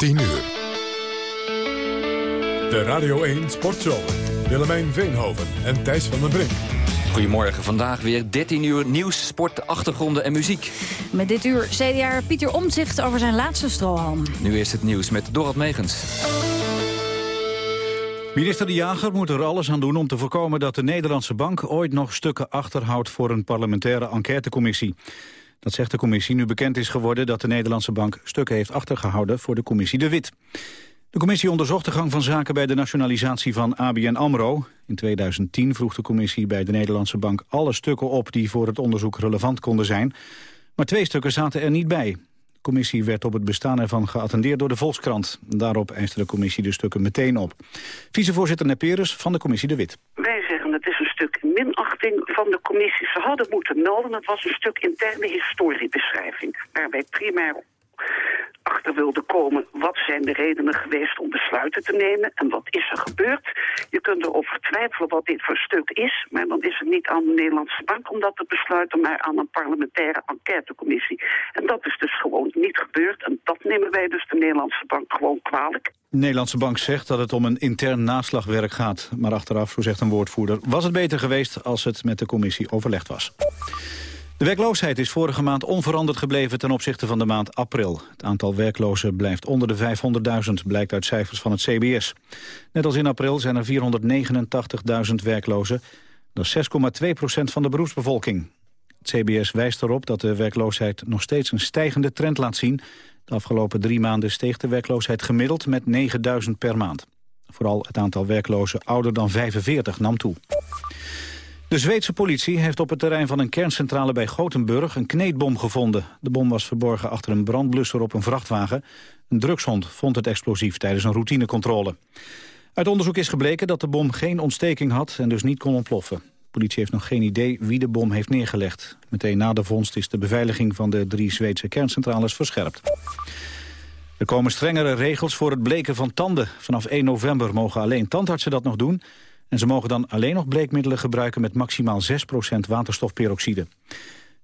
10 uur. De Radio 1 Sportzomer. Willemijn Veenhoven en Thijs van den Brink. Goedemorgen, vandaag weer 13 uur nieuws, sport, achtergronden en muziek. Met dit uur CDA Pieter Omtzigt over zijn laatste strohalm. Nu is het nieuws met Dorot Megens. Minister De Jager moet er alles aan doen om te voorkomen dat de Nederlandse bank ooit nog stukken achterhoudt voor een parlementaire enquêtecommissie. Dat zegt de commissie nu bekend is geworden dat de Nederlandse bank stukken heeft achtergehouden voor de commissie De Wit. De commissie onderzocht de gang van zaken bij de nationalisatie van ABN AMRO. In 2010 vroeg de commissie bij de Nederlandse bank alle stukken op die voor het onderzoek relevant konden zijn. Maar twee stukken zaten er niet bij. De commissie werd op het bestaan ervan geattendeerd door de Volkskrant. Daarop eiste de commissie de stukken meteen op. Vicevoorzitter Neperus van de commissie De Wit. Wij zeggen het is een stuk van de commissie. Ze hadden moeten melden, het was een stuk interne historiebeschrijving. Waarbij primair achter wilde komen... wat zijn de redenen geweest om besluiten te nemen en wat is er gebeurd. Je kunt erover twijfelen wat dit voor stuk is... maar dan is het niet aan de Nederlandse Bank om dat te besluiten... maar aan een parlementaire enquêtecommissie. En dat is dus gewoon niet gebeurd. En dat nemen wij dus de Nederlandse Bank gewoon kwalijk. De Nederlandse Bank zegt dat het om een intern naslagwerk gaat. Maar achteraf, zo zegt een woordvoerder, was het beter geweest... als het met de commissie overlegd was. De werkloosheid is vorige maand onveranderd gebleven ten opzichte van de maand april. Het aantal werklozen blijft onder de 500.000, blijkt uit cijfers van het CBS. Net als in april zijn er 489.000 werklozen. Dat is 6,2 procent van de beroepsbevolking. Het CBS wijst erop dat de werkloosheid nog steeds een stijgende trend laat zien. De afgelopen drie maanden steeg de werkloosheid gemiddeld met 9.000 per maand. Vooral het aantal werklozen ouder dan 45 nam toe. De Zweedse politie heeft op het terrein van een kerncentrale bij Gothenburg een kneedbom gevonden. De bom was verborgen achter een brandblusser op een vrachtwagen. Een drugshond vond het explosief tijdens een routinecontrole. Uit onderzoek is gebleken dat de bom geen ontsteking had en dus niet kon ontploffen. Politie heeft nog geen idee wie de bom heeft neergelegd. Meteen na de vondst is de beveiliging van de drie Zweedse kerncentrales verscherpt. Er komen strengere regels voor het bleken van tanden. Vanaf 1 november mogen alleen tandartsen dat nog doen... En ze mogen dan alleen nog bleekmiddelen gebruiken met maximaal 6% waterstofperoxide.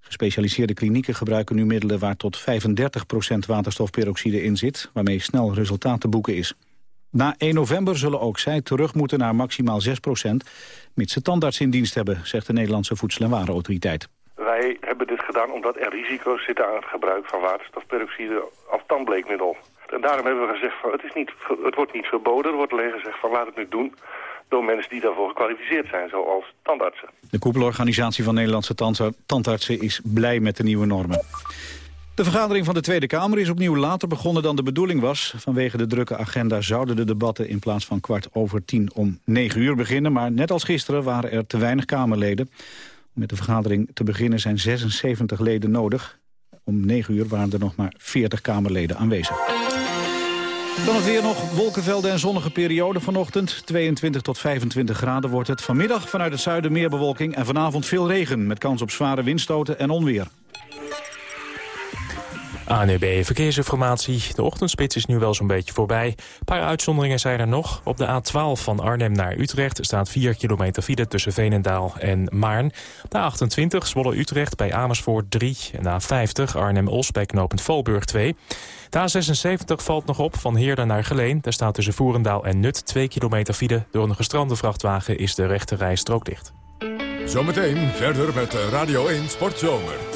Gespecialiseerde klinieken gebruiken nu middelen waar tot 35% waterstofperoxide in zit, waarmee snel resultaat te boeken is. Na 1 november zullen ook zij terug moeten naar maximaal 6%, mits ze tandarts in dienst hebben, zegt de Nederlandse Voedsel- en Warenautoriteit. Wij hebben dit gedaan omdat er risico's zitten aan het gebruik van waterstofperoxide als tandbleekmiddel. En daarom hebben we gezegd, van, het, is niet, het wordt niet verboden, er wordt alleen gezegd van laat het nu doen door mensen die daarvoor gekwalificeerd zijn, zoals tandartsen. De koepelorganisatie van Nederlandse tandartsen is blij met de nieuwe normen. De vergadering van de Tweede Kamer is opnieuw later begonnen dan de bedoeling was. Vanwege de drukke agenda zouden de debatten in plaats van kwart over tien om negen uur beginnen. Maar net als gisteren waren er te weinig Kamerleden. Om met de vergadering te beginnen zijn 76 leden nodig. Om negen uur waren er nog maar 40 Kamerleden aanwezig. Dan het weer nog, wolkenvelden en zonnige periode vanochtend. 22 tot 25 graden wordt het. Vanmiddag vanuit het zuiden meer bewolking en vanavond veel regen... met kans op zware windstoten en onweer. ANUB Verkeersinformatie. De ochtendspits is nu wel zo'n beetje voorbij. Een paar uitzonderingen zijn er nog. Op de A12 van Arnhem naar Utrecht staat 4 kilometer file tussen Veenendaal en Maarn. De A28 Zwolle-Utrecht bij Amersfoort 3. En de A50 Arnhem-Os bij Valburg 2. De A76 valt nog op van Heerden naar Geleen. Daar staat tussen Voerendaal en Nut 2 kilometer file. Door een gestrande vrachtwagen is de rechte rijstrook dicht. Zometeen verder met Radio 1 Sportzomer.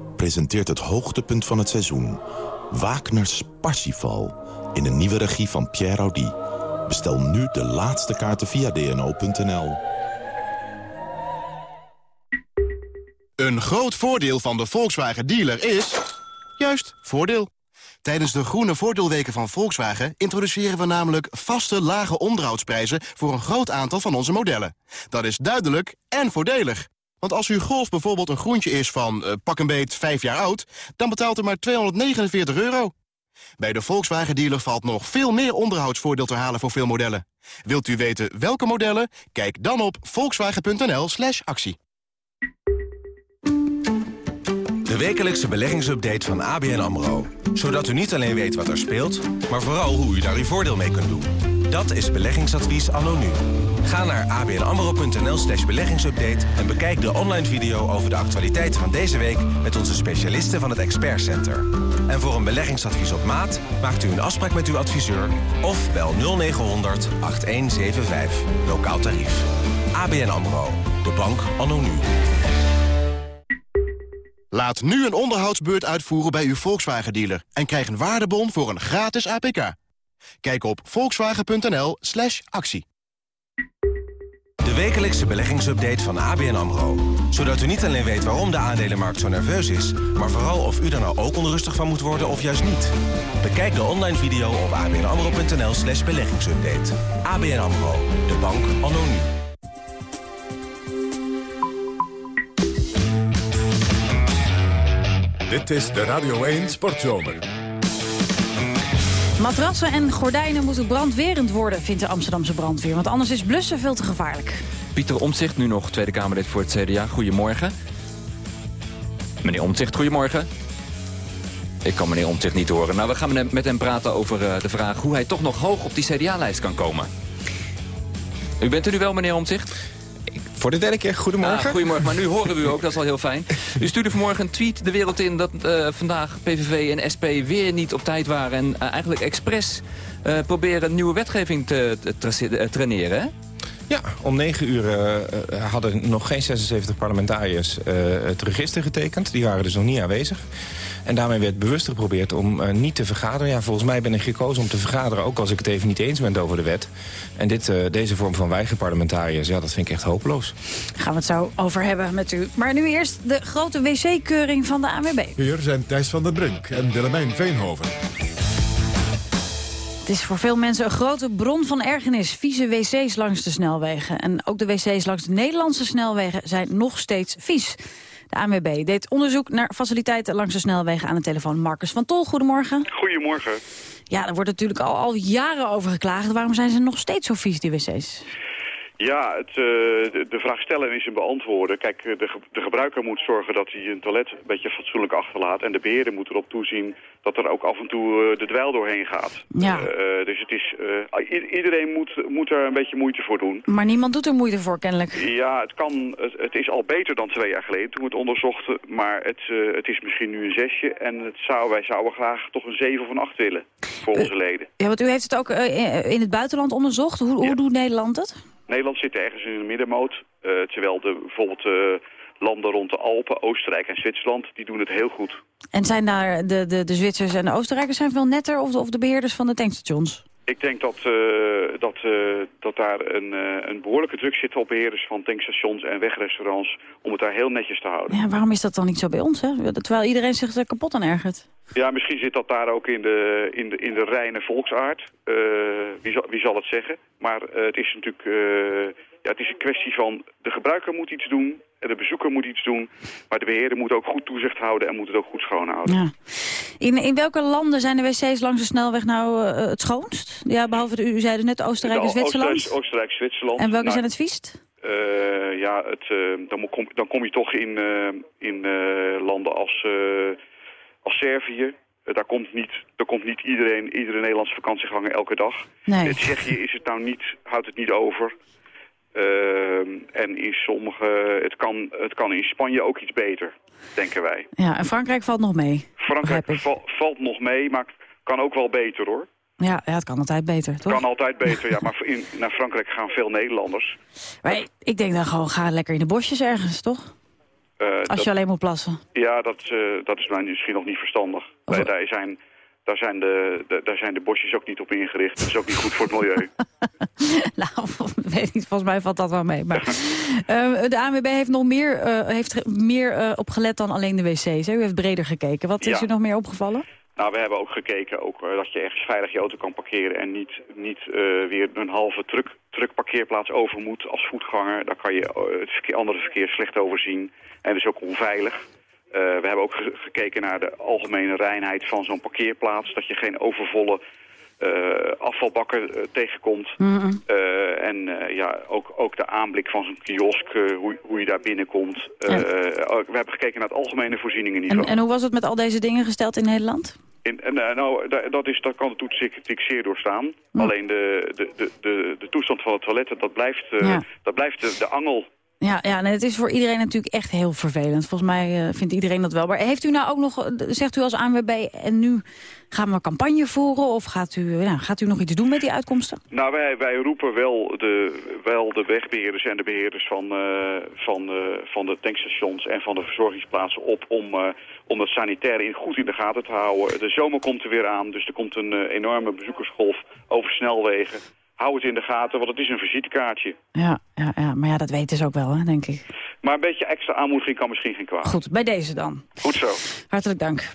presenteert het hoogtepunt van het seizoen. Wagner's Parsifal in een nieuwe regie van Pierre Audi. Bestel nu de laatste kaarten via dno.nl. Een groot voordeel van de Volkswagen dealer is... juist, voordeel. Tijdens de groene voordeelweken van Volkswagen introduceren we namelijk vaste lage onderhoudsprijzen voor een groot aantal van onze modellen. Dat is duidelijk en voordelig. Want als uw Golf bijvoorbeeld een groentje is van uh, pak een beet 5 jaar oud... dan betaalt u maar 249 euro. Bij de Volkswagen dealer valt nog veel meer onderhoudsvoordeel te halen voor veel modellen. Wilt u weten welke modellen? Kijk dan op volkswagen.nl slash actie. De wekelijkse beleggingsupdate van ABN AMRO. Zodat u niet alleen weet wat er speelt, maar vooral hoe u daar uw voordeel mee kunt doen. Dat is beleggingsadvies anno nu. Ga naar abnamro.nl slash beleggingsupdate... en bekijk de online video over de actualiteiten van deze week... met onze specialisten van het Expert Center. En voor een beleggingsadvies op maat maakt u een afspraak met uw adviseur... of bel 0900 8175. Lokaal tarief. ABN AMRO. De bank anno nu. Laat nu een onderhoudsbeurt uitvoeren bij uw Volkswagen-dealer... en krijg een waardebon voor een gratis APK. Kijk op volkswagen.nl slash actie. De wekelijkse beleggingsupdate van ABN AMRO. Zodat u niet alleen weet waarom de aandelenmarkt zo nerveus is... maar vooral of u er nou ook onrustig van moet worden of juist niet. Bekijk de online video op abnamro.nl slash beleggingsupdate. ABN AMRO, de bank anno. Dit is de Radio 1 Sportzomer. Matrassen en gordijnen moeten brandwerend worden, vindt de Amsterdamse brandweer. Want anders is blussen veel te gevaarlijk. Pieter Omtzigt, nu nog Tweede Kamerlid voor het CDA. Goedemorgen. Meneer Omtzigt, goedemorgen. Ik kan meneer Omtzigt niet horen. Nou, we gaan met hem praten over uh, de vraag hoe hij toch nog hoog op die CDA-lijst kan komen. U bent er nu wel, meneer Omtzigt? Voor de derde keer, goedemorgen. Ah, goedemorgen, maar nu horen we u ook, dat is al heel fijn. U stuurde vanmorgen een tweet de wereld in dat uh, vandaag PVV en SP weer niet op tijd waren... en uh, eigenlijk expres uh, proberen nieuwe wetgeving te, te traineren, hè? Ja, om negen uur uh, hadden nog geen 76 parlementariërs uh, het register getekend. Die waren dus nog niet aanwezig. En daarmee werd bewust geprobeerd om uh, niet te vergaderen. Ja, volgens mij ben ik gekozen om te vergaderen... ook als ik het even niet eens ben over de wet. En dit, deze vorm van weigerparlementariërs, ja, dat vind ik echt hopeloos. Daar gaan we het zo over hebben met u. Maar nu eerst de grote wc-keuring van de ANWB. Hier zijn Thijs van der Brink en Willemijn Veenhoven. Het is voor veel mensen een grote bron van ergernis. Vieze wc's langs de snelwegen. En ook de wc's langs de Nederlandse snelwegen zijn nog steeds vies. De ANWB deed onderzoek naar faciliteiten langs de snelwegen aan de telefoon. Marcus van Tol, goedemorgen. Goedemorgen. Ja, er wordt natuurlijk al, al jaren over geklaagd. Waarom zijn ze nog steeds zo vies, die wc's? Ja, het, uh, de, vraag stellen is een beantwoorden. Kijk, de, de, gebruiker moet zorgen dat hij een toilet een beetje fatsoenlijk achterlaat. En de beheerder moet erop toezien dat er ook af en toe uh, de dweil doorheen gaat. Ja. Uh, dus het is, iedereen moet, moet er een beetje moeite voor doen. Maar niemand doet er moeite voor, kennelijk. Ja, het, kan, het, het is al beter dan twee jaar geleden toen we het onderzochten. Maar het, het is misschien nu een zesje. En het zou, wij zouden graag toch een zeven of een acht willen voor onze leden. Ja, want u heeft het ook in het buitenland onderzocht. Hoe, hoe ja. doet Nederland het? Nederland zit ergens in de middenmoot. Uh, terwijl de, bijvoorbeeld uh, landen rond de Alpen, Oostenrijk en Zwitserland, die doen het heel goed. En zijn daar de, de, de Zwitsers en de Oostenrijkers zijn veel netter of of de beheerders van de tankstations? Ik denk dat, uh, dat, dat daar een, een behoorlijke druk zit op beheerders van tankstations en wegrestaurants om het daar heel netjes te houden. Ja, waarom is dat dan niet zo bij ons? Hè? Terwijl iedereen zich er kapot aan ergert. Ja, misschien zit dat daar ook in de, in de, in de reine volksaard. Wie, zal, wie zal het zeggen? Maar het is natuurlijk ja, het is een kwestie van... de gebruiker moet iets doen, en de bezoeker moet iets doen... maar de beheerder moet ook goed toezicht houden en moet het ook goed schoonhouden. Ja. In, in welke landen zijn de wc's langs de snelweg nou het schoonst? Ja, behalve, de, u zei het net, Oostenrijk en Zwitserland? Oostenrijk, Oostenrijk Zwitserland. En welke nou, zijn het viest? ja, het, dan, kom, dan kom je toch in, in landen als, als Servië... Daar komt niet, daar komt niet iedereen, iedere Nederlandse vakantieganger elke dag. Nee. In Tsjechië is het nou niet, houdt het niet over. Uh, en in sommige, het kan, het kan in Spanje ook iets beter, denken wij. Ja, en Frankrijk valt nog mee. Frankrijk val, valt nog mee, maar kan ook wel beter hoor. Ja, ja, het kan altijd beter, toch? kan altijd beter, ja. Maar in, naar Frankrijk gaan veel Nederlanders. Maar ik denk dan gewoon, ga lekker in de bosjes ergens, toch? Uh, Als dat, je alleen moet plassen. Ja, dat, uh, dat is misschien nog niet verstandig. Of... Daar, zijn, daar, zijn de, de, daar zijn de bosjes ook niet op ingericht. Dat is ook niet goed voor het milieu. nou, weet niet, volgens mij valt dat wel mee. Maar, uh, de ANWB heeft nog meer, uh, heeft meer uh, opgelet dan alleen de wc's. Hè? U heeft breder gekeken. Wat is u nog meer opgevallen? Nou, we hebben ook gekeken ook, dat je ergens veilig je auto kan parkeren... en niet, niet weer een halve truck, truckparkeerplaats over moet als voetganger. Daar kan je het verkeer, andere verkeer slecht overzien. En dat is ook onveilig. We hebben ook ge gekeken naar de algemene reinheid van zo'n parkeerplaats. Dat je geen overvolle uh, afvalbakken uh, tegenkomt. Mm -hmm. uh, en ja, ook, ook de aanblik van zo'n kiosk, hoe, hoe je daar binnenkomt. Ja. we hebben gekeken naar het algemene voorzieningenniveau. En, en hoe was het met al deze dingen gesteld in Nederland? In, en, nou, dat, is, dat kan de toets zeer doorstaan. Mm. Alleen de, de, de, de, de toestand van het toilet, dat blijft, ja. dat blijft de, de angel ja, ja het is voor iedereen natuurlijk echt heel vervelend. Volgens mij uh, vindt iedereen dat wel. Maar heeft u nou ook nog, zegt u als ANWB, en nu gaan we campagne voeren? Of gaat u, nou, gaat u nog iets doen met die uitkomsten? Nou, wij, wij roepen wel de, wel de wegbeheerders en de beheerders van, van, van de tankstations en van de verzorgingsplaatsen op om, om het sanitaire goed in de gaten te houden. De zomer komt er weer aan, dus er komt een enorme bezoekersgolf over snelwegen hou het in de gaten, want het is een visitekaartje. Ja, ja, ja maar ja, dat weten ze ook wel, hè, denk ik. Maar een beetje extra aanmoediging kan misschien geen kwaad. Goed, bij deze dan. Goed zo. Hartelijk dank.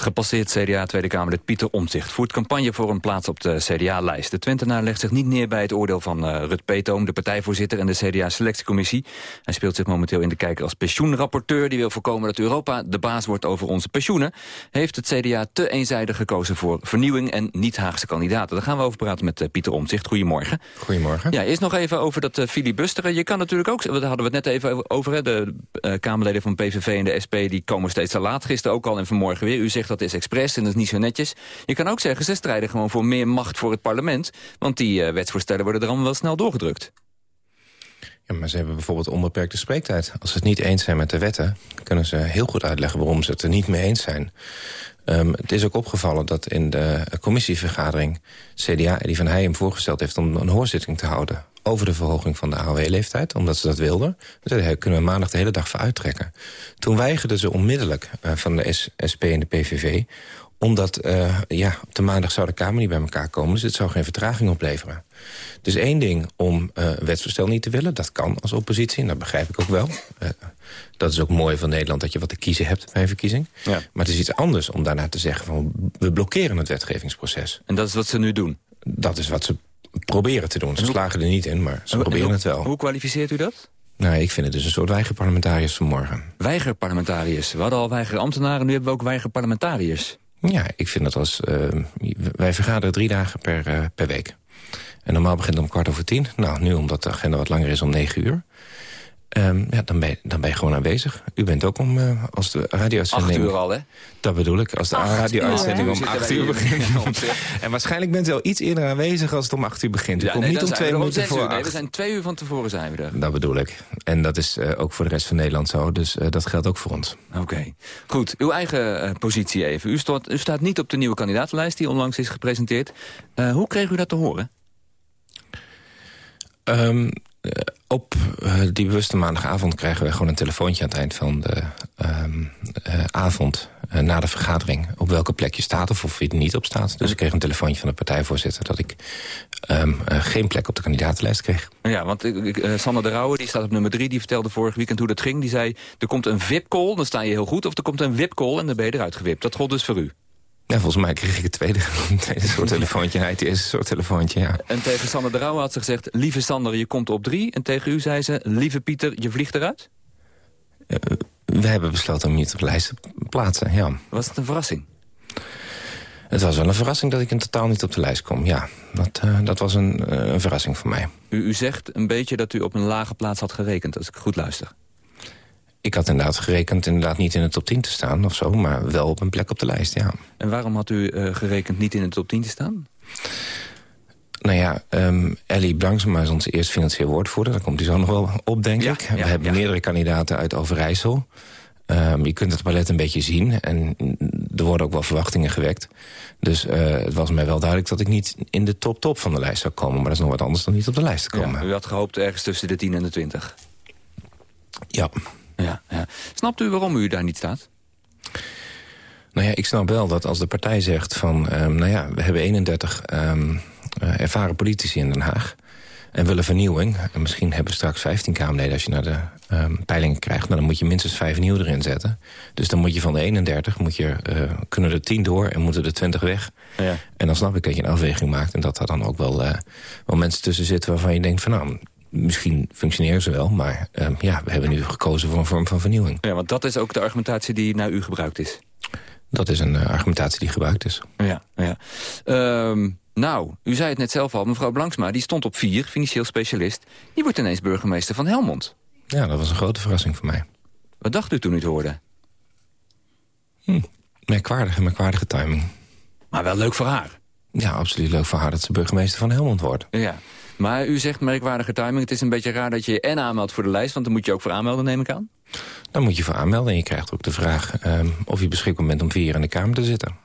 Gepasseerd CDA Tweede Kamerlid Pieter Omtzigt voert campagne voor een plaats op de CDA-lijst. De Twentenaar legt zich niet neer bij het oordeel van uh, Rut Peetoom, de partijvoorzitter en de CDA-selectiecommissie. Hij speelt zich momenteel in de kijker als pensioenrapporteur. Die wil voorkomen dat Europa de baas wordt over onze pensioenen. Heeft het CDA te eenzijdig gekozen voor vernieuwing en niet-Haagse kandidaten. Daar gaan we over praten met uh, Pieter Omtzigt. Goedemorgen. Goedemorgen. Ja, eerst nog even over dat uh, filibusteren. Je kan natuurlijk ook, daar hadden we het net even over, hè, de Kamerleden van PVV en de SP die komen steeds te laat. Gisteren ook al en vanmorgen weer. U zegt dat is expres en dat is niet zo netjes. Je kan ook zeggen, ze strijden gewoon voor meer macht voor het parlement. Want die uh, wetsvoorstellen worden er allemaal wel snel doorgedrukt. Ja, maar ze hebben bijvoorbeeld onbeperkte spreektijd. Als ze het niet eens zijn met de wetten... kunnen ze heel goed uitleggen waarom ze het er niet mee eens zijn. Um, het is ook opgevallen dat in de commissievergadering... CDA die van Heijem voorgesteld heeft om een hoorzitting te houden... over de verhoging van de AOW-leeftijd, omdat ze dat wilden. Dat kunnen we maandag de hele dag voor uittrekken. Toen weigerden ze onmiddellijk uh, van de S SP en de PVV omdat uh, ja, op de maandag zou de Kamer niet bij elkaar komen... dus het zou geen vertraging opleveren. Dus één ding om uh, wetsvoorstel niet te willen, dat kan als oppositie... en dat begrijp ik ook wel. Uh, dat is ook mooi van Nederland, dat je wat te kiezen hebt bij een verkiezing. Ja. Maar het is iets anders om daarna te zeggen... van we blokkeren het wetgevingsproces. En dat is wat ze nu doen? Dat is wat ze proberen te doen. Ze slagen er niet in, maar ze proberen het wel. Hoe kwalificeert u dat? Nou, ik vind het dus een soort weigerparlementariërs vanmorgen. Weigerparlementariërs? We hadden al weigerambtenaren, nu hebben we ook weigerparlementariërs. Ja, ik vind dat als... Uh, wij vergaderen drie dagen per, uh, per week. En normaal begint het om kwart over tien. Nou, nu omdat de agenda wat langer is om negen uur. Um, ja, dan ben, je, dan ben je gewoon aanwezig. U bent ook om, uh, als de radio-uitzending... Acht uur al, hè? Dat bedoel ik. Als de radio-uitzending om acht uur begint. en waarschijnlijk bent u al iets eerder aanwezig als het om acht uur begint. U ja, komt nee, niet om twee minuten voor uur. Nee, we zijn twee uur van tevoren zijn we er. Dat bedoel ik. En dat is uh, ook voor de rest van Nederland zo. Dus uh, dat geldt ook voor ons. Oké. Okay. Goed. Uw eigen positie even. U, stort, u staat niet op de nieuwe kandidatenlijst die onlangs is gepresenteerd. hoe kreeg u dat te horen? Um, op uh, die bewuste maandagavond krijgen we gewoon een telefoontje aan het eind van de um, uh, avond na de vergadering. Op welke plek je staat of of je er niet op staat. Dus ik kreeg een telefoontje van de partijvoorzitter dat ik um, geen plek op de kandidatenlijst kreeg. Ja, want Sander de Rauwe, die staat op nummer drie, die vertelde vorig weekend hoe dat ging. Die zei, er komt een VIP-call, dan sta je heel goed. Of er komt een VIP-call en dan ben je eruit gewipt. Dat gold dus voor u. Ja, volgens mij kreeg ik het tweede, tweede soort telefoontje. Hij het eerste soort telefoontje, ja. En tegen Sander de Rauw had ze gezegd... lieve Sander, je komt op drie. En tegen u zei ze... lieve Pieter, je vliegt eruit? Uh, we hebben besloten om je op de lijst te plaatsen, ja. Was het een verrassing? Het was wel een verrassing dat ik in totaal niet op de lijst kom, ja. Dat, uh, dat was een, uh, een verrassing voor mij. U, u zegt een beetje dat u op een lage plaats had gerekend, als ik goed luister. Ik had inderdaad gerekend inderdaad niet in de top 10 te staan of zo... maar wel op een plek op de lijst, ja. En waarom had u uh, gerekend niet in de top 10 te staan? Nou ja, um, Ellie Brangsma is onze eerste financieel woordvoerder. Daar komt hij zo nog wel op, denk ja, ik. Ja, We hebben ja. meerdere kandidaten uit Overijssel. Um, je kunt het palet een beetje zien. En er worden ook wel verwachtingen gewekt. Dus uh, het was mij wel duidelijk dat ik niet in de top-top van de lijst zou komen. Maar dat is nog wat anders dan niet op de lijst te komen. u had gehoopt ergens tussen de 10 en de 20? Ja. Ja, ja. Snapt u waarom u daar niet staat? Nou ja, ik snap wel dat als de partij zegt van... Um, nou ja, we hebben 31 um, uh, ervaren politici in Den Haag... en willen vernieuwing. En misschien hebben we straks 15 Kamerleden als je naar de ehm, peilingen krijgt. Nou, dan moet je minstens vijf nieuw erin zetten. Dus dan moet je van de 31, moet je, uh, kunnen er 10 door en moeten er 20 weg. Ja. En dan snap ik dat je een afweging maakt. En dat er dan ook wel, uh, wel mensen tussen zitten waarvan je denkt van... nou, misschien functioneren ze wel, maar uh, ja, we hebben nu gekozen voor een vorm van vernieuwing. Ja, want dat is ook de argumentatie die naar u gebruikt is. Dat is een uh, argumentatie die gebruikt is. Ja, ja. Um, nou, u zei het net zelf al, mevrouw Blanksma, die stond op vier, financieel specialist. Die wordt ineens burgemeester van Helmond. Ja, dat was een grote verrassing voor mij. Wat dacht u toen u het hoorde? Hm, merkwaardige, merkwaardige timing. Maar wel leuk voor haar. Ja, absoluut leuk voor haar dat ze burgemeester van Helmond wordt. Ja, maar u zegt merkwaardige timing. Het is een beetje raar dat je je en aanmeldt voor de lijst... want dan moet je ook voor aanmelden, neem ik aan? Dan moet je voor aanmelden en je krijgt ook de vraag... Um, of je beschikbaar bent om vier jaar in de Kamer te zitten.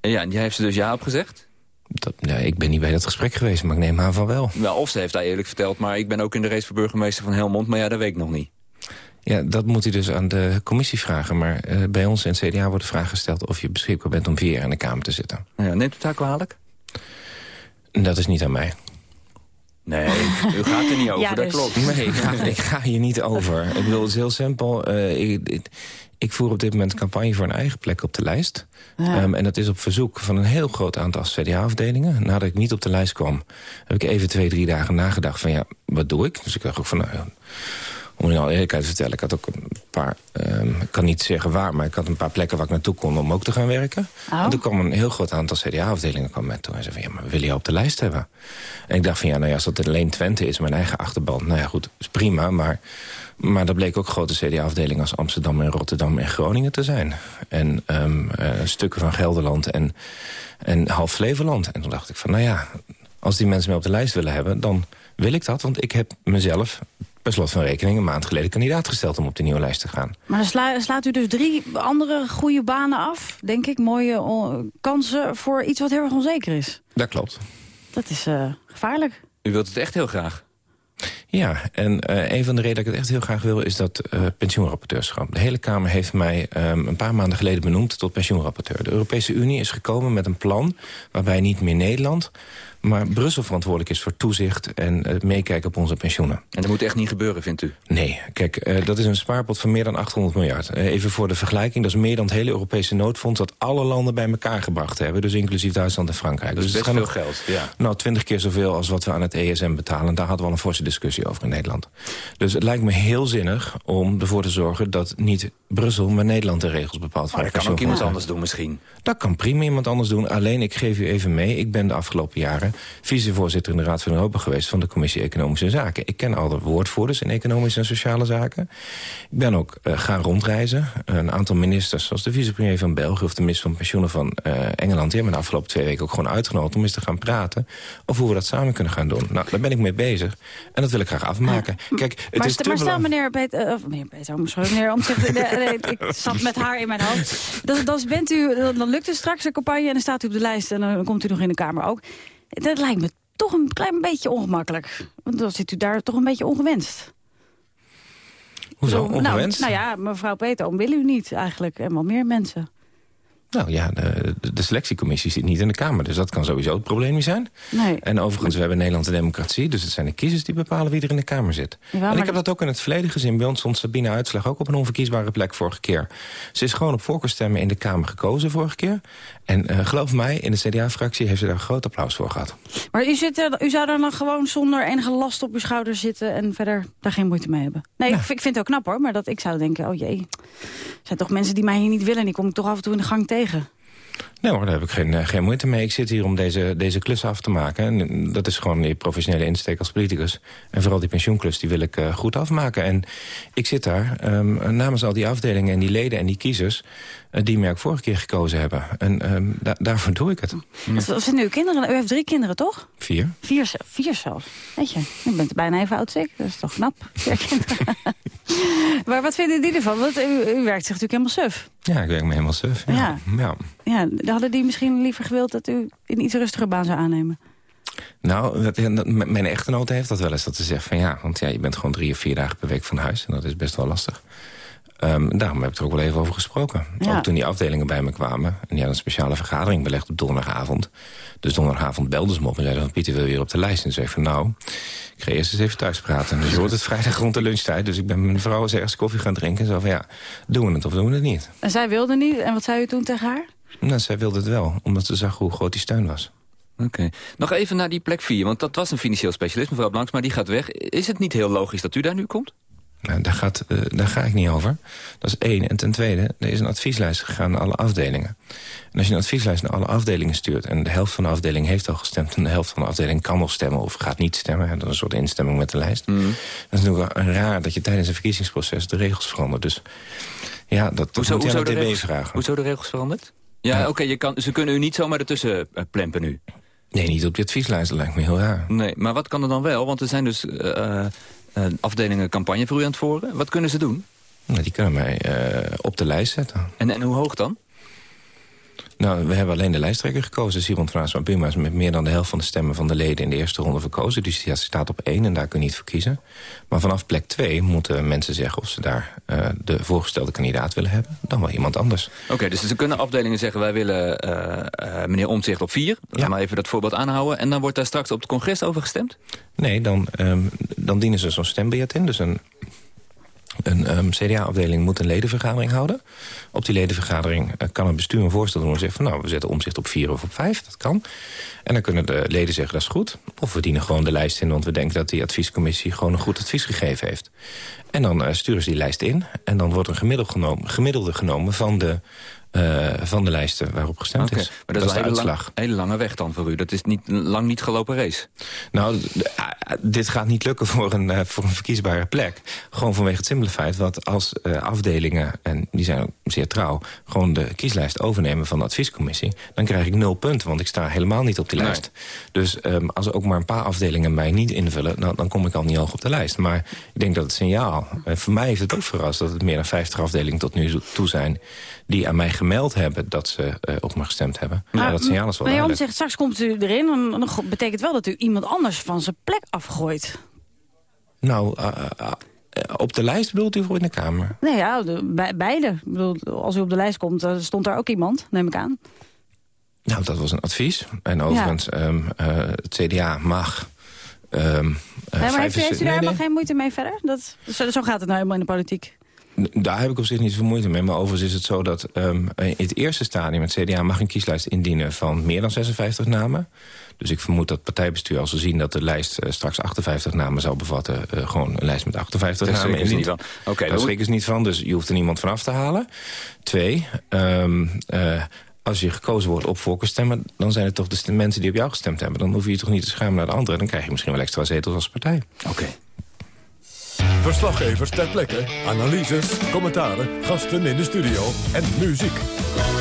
En ja, en jij heeft ze dus ja op gezegd? Dat, ja, ik ben niet bij dat gesprek geweest, maar ik neem aan van wel. Wel, of ze heeft daar eerlijk verteld, maar ik ben ook in de race voor burgemeester van Helmond... maar ja, dat weet ik nog niet. Ja, dat moet u dus aan de commissie vragen. Maar uh, bij ons in het CDA wordt de vraag gesteld... of je beschikbaar bent om vier jaar in de Kamer te zitten. Ja, neemt u het daar kwalijk? Dat is niet aan mij. Nee, u gaat er niet over, ja, dus. dat klopt. Nee, ik ga, ik ga hier niet over. Ik bedoel, het is heel simpel. Uh, ik, ik, ik, voer op dit moment campagne voor een eigen plek op de lijst. Ja. Um, en dat is op verzoek van een heel groot aantal CDA-afdelingen. Nadat ik niet op de lijst kwam, heb ik even twee, drie dagen nagedacht van ja, wat doe ik? Dus ik dacht ook van, nou, om in alle eerlijkheid te vertellen, ik had ook een paar, um, ik kan niet zeggen waar, maar ik had een paar plekken waar ik naartoe kon om ook te gaan werken. Oh. En toen kwam een heel groot aantal CDA-afdelingen kwam met toe en zei van ja, maar willen je op de lijst hebben. En ik dacht van ja, nou ja, als dat alleen Twente is, mijn eigen achterban, nou ja goed, is prima, maar maar dat bleek ook grote CDA-afdelingen als Amsterdam en Rotterdam en Groningen te zijn. En um, uh, stukken van Gelderland en, en half Flevoland. En toen dacht ik van, nou ja, als die mensen mij op de lijst willen hebben... dan wil ik dat, want ik heb mezelf per slot van rekening... een maand geleden kandidaat gesteld om op de nieuwe lijst te gaan. Maar dan sla, slaat u dus drie andere goede banen af, denk ik. Mooie kansen voor iets wat heel erg onzeker is. Dat klopt. Dat is uh, gevaarlijk. U wilt het echt heel graag? Ja, en uh, een van de redenen dat ik het echt heel graag wil... is dat uh, pensioenrapporteurschap. De hele Kamer heeft mij um, een paar maanden geleden benoemd tot pensioenrapporteur. De Europese Unie is gekomen met een plan waarbij niet meer Nederland maar Brussel verantwoordelijk is voor toezicht en het meekijken op onze pensioenen. En dat moet echt niet gebeuren, vindt u? Nee, kijk, uh, dat is een spaarpot van meer dan 800 miljard. Uh, even voor de vergelijking, dat is meer dan het hele Europese noodfonds... dat alle landen bij elkaar gebracht hebben, dus inclusief Duitsland en Frankrijk. Dus, dus best veel geld, ja. Nou, twintig keer zoveel als wat we aan het ESM betalen. Daar hadden we al een forse discussie over in Nederland. Dus het lijkt me heel zinnig om ervoor te zorgen... dat niet Brussel, maar Nederland de regels bepaalt. Maar dat kan ook iemand anders doen misschien. Dat kan prima iemand anders doen. Alleen, ik geef u even mee, ik ben de afgelopen jaren vicevoorzitter in de Raad van Europa geweest... van de Commissie Economische Zaken. Ik ken al de woordvoerders in economische en sociale zaken. Ik ben ook uh, gaan rondreizen. Een aantal ministers, zoals de vicepremier van België... of de minister van Pensioenen van uh, Engeland... die hebben de afgelopen twee weken ook gewoon uitgenodigd... om eens te gaan praten over hoe we dat samen kunnen gaan doen. Nou, daar ben ik mee bezig. En dat wil ik graag afmaken. Kijk, het maar, is maar stel meneer Peter... Uh, meneer Peter, meneer Omtzigt... ik zat met haar in mijn hoofd. Dan, dan, bent u, dan lukt het straks de campagne en dan staat u op de lijst... en dan komt u nog in de Kamer ook. Dat lijkt me toch een klein beetje ongemakkelijk. Want dan zit u daar toch een beetje ongewenst. Hoezo, ongewenst? Nou, nou ja, mevrouw Peter, wil u niet eigenlijk. En wel meer mensen. Nou ja, de, de, selectiecommissie zit niet in de Kamer. Dus dat kan sowieso het probleem niet zijn. Nee. En overigens, we hebben Nederlandse democratie. Dus het zijn de kiezers die bepalen wie er in de Kamer zit. Ja, en ik heb dat ook in het verleden gezien. Bij ons stond Sabine Uitslag ook op een onverkiesbare plek vorige keer. Ze is gewoon op voorkeurstemmen in de Kamer gekozen vorige keer. En uh, geloof mij, in de CDA-fractie heeft ze daar een groot applaus voor gehad. Maar u, zit er, u zou dan dan gewoon zonder enige last op uw schouder zitten... en verder daar geen moeite mee hebben? Nee, nou. ik, ik, vind het ook knap hoor. Maar dat ik zou denken, oh jee. Er zijn toch mensen die mij hier niet willen... en die kom ik toch af en toe in de gang tegen. Nee hoor, daar heb ik geen, eh, geen moeite mee. Ik zit hier om deze, deze klus af te maken. En dat is gewoon die professionele insteek als politicus. En vooral die pensioenklus, die wil ik uh, goed afmaken. En ik zit daar um, namens al die afdelingen en die leden en die kiezers... Uh, die mij ook vorige keer gekozen hebben. En um, da daarvoor doe ik het. Wat zijn uw kinderen? U heeft drie kinderen, toch? Vier. Vier, vier zelfs. Weet je, u bent bijna even oud ik. Dat is toch knap, vier kinderen. maar wat vinden die ervan? Want u, u werkt zich natuurlijk helemaal suf. Ja, ik werk me helemaal suf. Ja. ja. ja. ja hadden die misschien liever gewild dat u een iets rustiger baan zou aannemen? Nou, dat, dat, mijn echtgenote heeft dat wel eens dat ze zegt van ja, want ja, je bent gewoon drie of vier dagen per week van huis en dat is best wel lastig. Um, daarom heb ik er ook wel even over gesproken. Ja. Ook toen die afdelingen bij me kwamen. En die hadden een speciale vergadering belegd op donderdagavond. Dus donderdagavond belden ze me op en zeiden van... Pieter, wil je weer op de lijst? En zei ik van nou, ik ga eerst eens even thuis praten. Dus je hoort het vrijdag rond de lunchtijd. Dus ik ben met mijn vrouw eens ergens koffie gaan drinken. En zo van ja, doen we het of doen we het niet? En zij wilde niet. En wat zei u toen tegen haar? Nou, zij wilde het wel, omdat ze zag hoe groot die steun was. Oké. Nog even naar die plek 4, want dat was een financieel specialist, mevrouw Blanks, maar die gaat weg. Is het niet heel logisch dat u daar nu komt? Nou, daar, gaat, uh, daar ga ik niet over. Dat is één. En ten tweede, er is een advieslijst gegaan naar alle afdelingen. En als je een advieslijst naar alle afdelingen stuurt... en de helft van de afdeling heeft al gestemd... en de helft van de afdeling kan nog stemmen of gaat niet stemmen... dat is een soort instemming met de lijst... Mm. dan is het natuurlijk raar dat je tijdens een verkiezingsproces de regels verandert. Dus ja, dat, dat hoezo, moet de DB vragen. Hoezo de regels veranderd? Ja, ja. oké, okay, ze kunnen u niet zomaar ertussen uh, plempen nu. Nee, niet op die advieslijst, dat lijkt me heel raar. Nee, maar wat kan er dan wel? Want er zijn dus... Uh, afdelingen campagne voor u aan het voeren. Wat kunnen ze doen? Nou, die kunnen mij uh, op de lijst zetten. En, en hoe hoog dan? Nou, we hebben alleen de lijsttrekker gekozen. Simon Fransman Buma is met meer dan de helft van de stemmen van de leden in de eerste ronde verkozen. Dus die staat op één en daar kun je niet voor kiezen. Maar vanaf plek twee moeten mensen zeggen of ze daar uh, de voorgestelde kandidaat willen hebben. Dan wel iemand anders. Oké, okay, dus ze kunnen afdelingen zeggen wij willen uh, uh, meneer Omtzigt op vier. Ja. maar even dat voorbeeld aanhouden. En dan wordt daar straks op het congres over gestemd? Nee, dan, um, dan dienen ze zo'n stembiljet in. Dus een een um, CDA-afdeling moet een ledenvergadering houden. Op die ledenvergadering uh, kan het bestuur een voorstel doen... en zeggen van nou, we zetten omzicht op vier of op vijf. Dat kan. En dan kunnen de leden zeggen dat is goed. Of we dienen gewoon de lijst in... want we denken dat die adviescommissie gewoon een goed advies gegeven heeft. En dan uh, sturen ze die lijst in. En dan wordt een gemiddelde genomen, gemiddelde genomen van de... Uh, van de lijsten waarop gestemd okay, is. Maar dat, dat is een hele, lang, hele lange weg dan voor u. Dat is niet, lang niet gelopen race. Nou, dit gaat niet lukken voor een, uh, voor een verkiesbare plek. Gewoon vanwege het simpele feit dat als uh, afdelingen... en die zijn ook zeer trouw... gewoon de kieslijst overnemen van de adviescommissie... dan krijg ik nul punten, want ik sta helemaal niet op die nee. lijst. Dus um, als ook maar een paar afdelingen mij niet invullen... Nou, dan kom ik al niet hoog op de lijst. Maar ik denk dat het signaal... voor mij heeft het ook verrast dat het meer dan 50 afdelingen tot nu toe zijn... die aan mij gemeld hebben dat ze uh, op me gestemd hebben. Maar, ja, dat signaal is wel Maar Jan zegt, straks komt u erin... en dan betekent wel dat u iemand anders van zijn plek afgooit. Nou, uh, uh, op de lijst bedoelt u voor in de Kamer? Nee, ja, de, be beide. Ik bedoel, als u op de lijst komt, stond daar ook iemand, neem ik aan. Nou, dat was een advies. En overigens, ja. um, het CDA mag... Um, nee, maar heeft u, heeft u daar helemaal geen moeite mee verder? Dat, zo, zo gaat het nou helemaal in de politiek. Daar heb ik op zich niet zoveel moeite mee. Maar overigens is het zo dat um, in het eerste stadium... het CDA mag een kieslijst indienen van meer dan 56 namen. Dus ik vermoed dat partijbestuur, als ze zien dat de lijst uh, straks 58 namen zou bevatten... Uh, gewoon een lijst met 58 Daar namen indient. Daar okay, Daar schrikken ze niet van, dus je hoeft er niemand van af te halen. Twee, um, uh, als je gekozen wordt op voorkeurstemmen... dan zijn het toch de mensen die op jou gestemd hebben. Dan hoef je je toch niet te schamen naar de anderen. Dan krijg je misschien wel extra zetels als partij. Oké. Okay. Verslaggevers ter plekke, analyses, commentaren, gasten in de studio en muziek.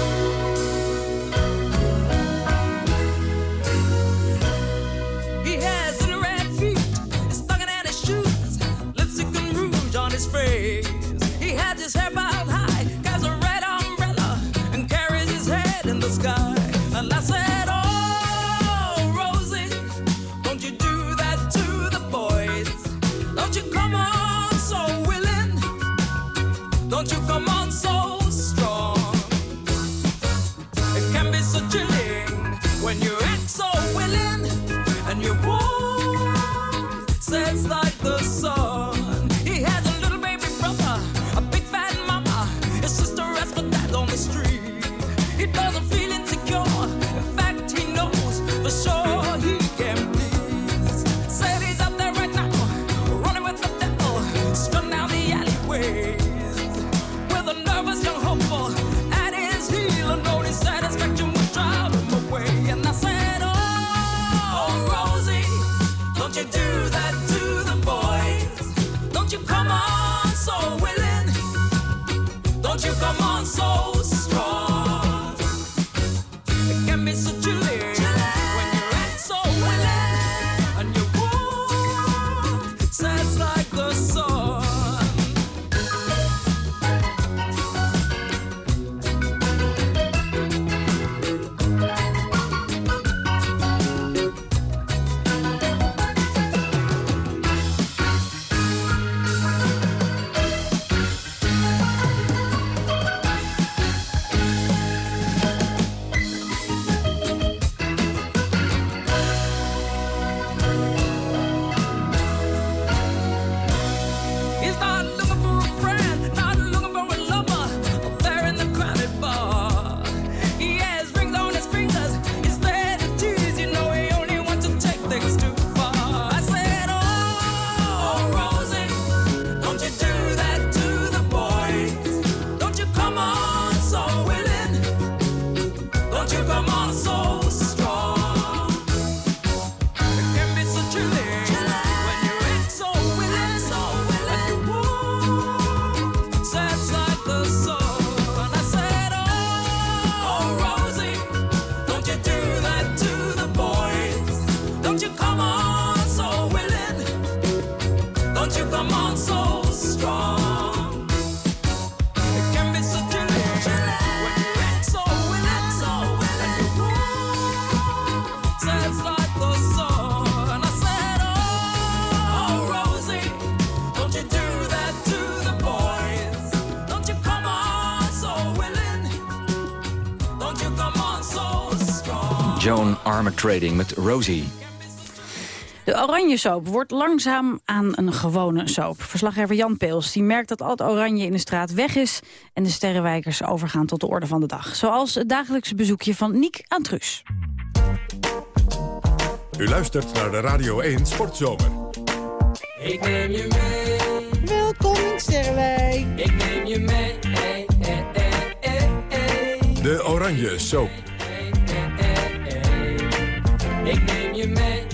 So. Trading met Rosie. De oranje soap wordt langzaam aan een gewone soap. Verslaggever Jan Peels die merkt dat al het oranje in de straat weg is... en de sterrenwijkers overgaan tot de orde van de dag. Zoals het dagelijkse bezoekje van Niek aan Truus. U luistert naar de Radio 1 Sportzomer. Ik neem je mee. Welkom in Sterrenwijk. Ik neem je mee. Hey, hey, hey, hey, De oranje soap. Ik neem je mee.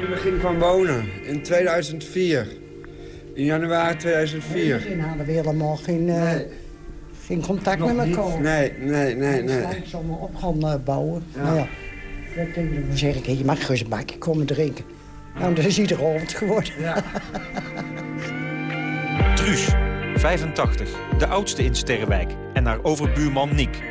Ik begin van wonen in 2004. In januari 2004. Toen hadden we helemaal geen, eh, geen contact met elkaar. Nee, nee, nee, nee. Ik zomaar op gaan eh, bouwen. Nou ja, dan zeg ik, je mag gerust een bakje komen drinken. Nou, dat is iedere avond geworden. Truus, 85, de oudste in Sterrenwijk en naar overbuurman Niek.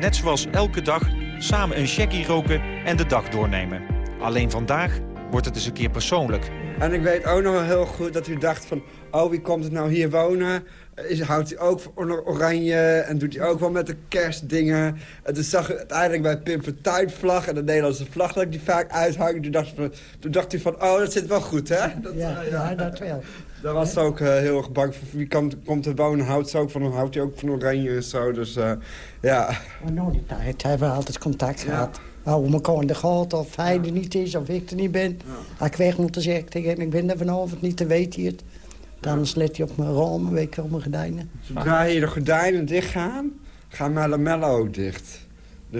Net zoals elke dag samen een checkie roken en de dag doornemen. Alleen vandaag wordt het eens een keer persoonlijk. En ik weet ook nog wel heel goed dat u dacht van... oh, wie komt het nou hier wonen? Is, houdt hij ook van oranje en doet hij ook wel met de kerstdingen? En toen zag ik uiteindelijk bij Pim Fortuyn vlag en de Nederlandse vlag... dat ik die vaak uithang. Toen dacht, van, toen dacht hij van, oh, dat zit wel goed, hè? Dat, Ja, eh, ja, dat wel. Daar was ook eh, heel erg bang voor. Wie komt, komt er wonen, houdt ze ook van, houdt hij ook van oranje en zo. Dus eh, ja. Maar nou die tijd hebben we altijd contact gehad. We elkaar in de gaten of hij er niet is of ik er niet ben. Als ik weg moet, dan zeg ik tegen hem, ik ben er vanavond niet, te weet hij het. Dan let hij op mijn ramen, weet ik wel, mijn gordijnen. Zodra hier de gordijnen dicht gaan, gaan mijn lamellen ook dicht.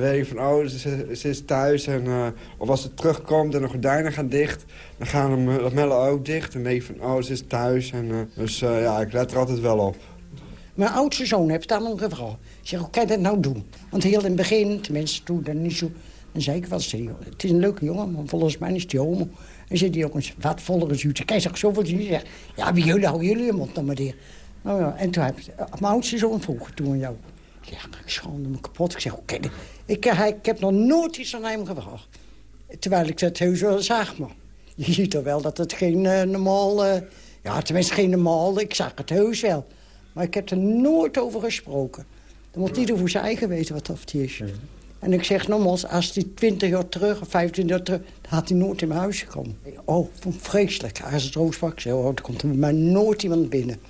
Weet ik van, oh, ze, is thuis. En, eh, of als ze terugkomt en de gordijnen gaan dicht, dan gaan de lamellen ook dicht. Dan weet ik van, oh, ze is thuis. En, eh, dus eh, ja, ik let er altijd wel op. Mijn oudste zoon heeft dan nog gevraagd. Ik zeg, hoe kan je dat nou doen? Want heel in het begin, tenminste toen dan niet zo... Dan zei ik wel hem, het is een leuke jongen, maar volgens mij is hij homo. En zei die jongens, wat volgens u? Kijk, zeg zoveel zien. Zeg, ja, bij jullie houden jullie je mond dan maar dicht. Nou ja, en toen heb ik, mijn oudste zoon vroeg toen aan jou. Ja, ik schaamde me kapot. Ik zeg, oké, ik, hij, ik heb nog nooit iets aan hem gevraagd. Terwijl ik dat heus wel zag, maar je ziet toch wel dat het geen eh, normaal... eh, ja, tenminste geen normaal, ik zag het heus wel. Maar ik heb er nooit over gesproken. Dan moet ieder voor zijn eigen weten wat dat is. En ik zeg nogmaals, als hij 20 jaar terug of 25 jaar terug... dan had hij nooit in mijn huis gekomen. Oh, vond vreselijk. Als het roosvak zei, oh, er komt er bij mij nooit iemand binnen.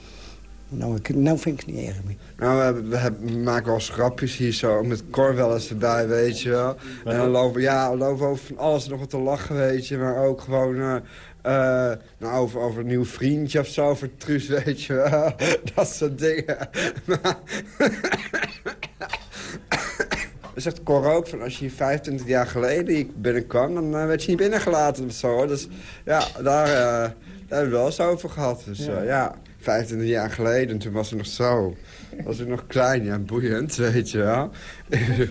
Nou, ik, nou vind ik het niet erg meer. Nou, we, hebben, we, maken wel eens grapjes hier zo, met Cor wel eens erbij, weet je wel. En dan lopen, ja, we lopen over van alles nog wat te lachen, weet je. Maar ook gewoon eh, eh, nou, over, over een nieuw vriendje of zo, over Truus, weet je wel. Dat soort dingen. Maar- Dan zegt Cor ook van als je hier 25 jaar geleden binnenkwam, dan eh, werd je niet binnengelaten of zo. hoor. Dus ja, daar, daar hebben we wel eens over gehad. Dus ja 25 jaar geleden, toen was het nog zo. Was ik nog klein, ja, boeiend, weet je wel.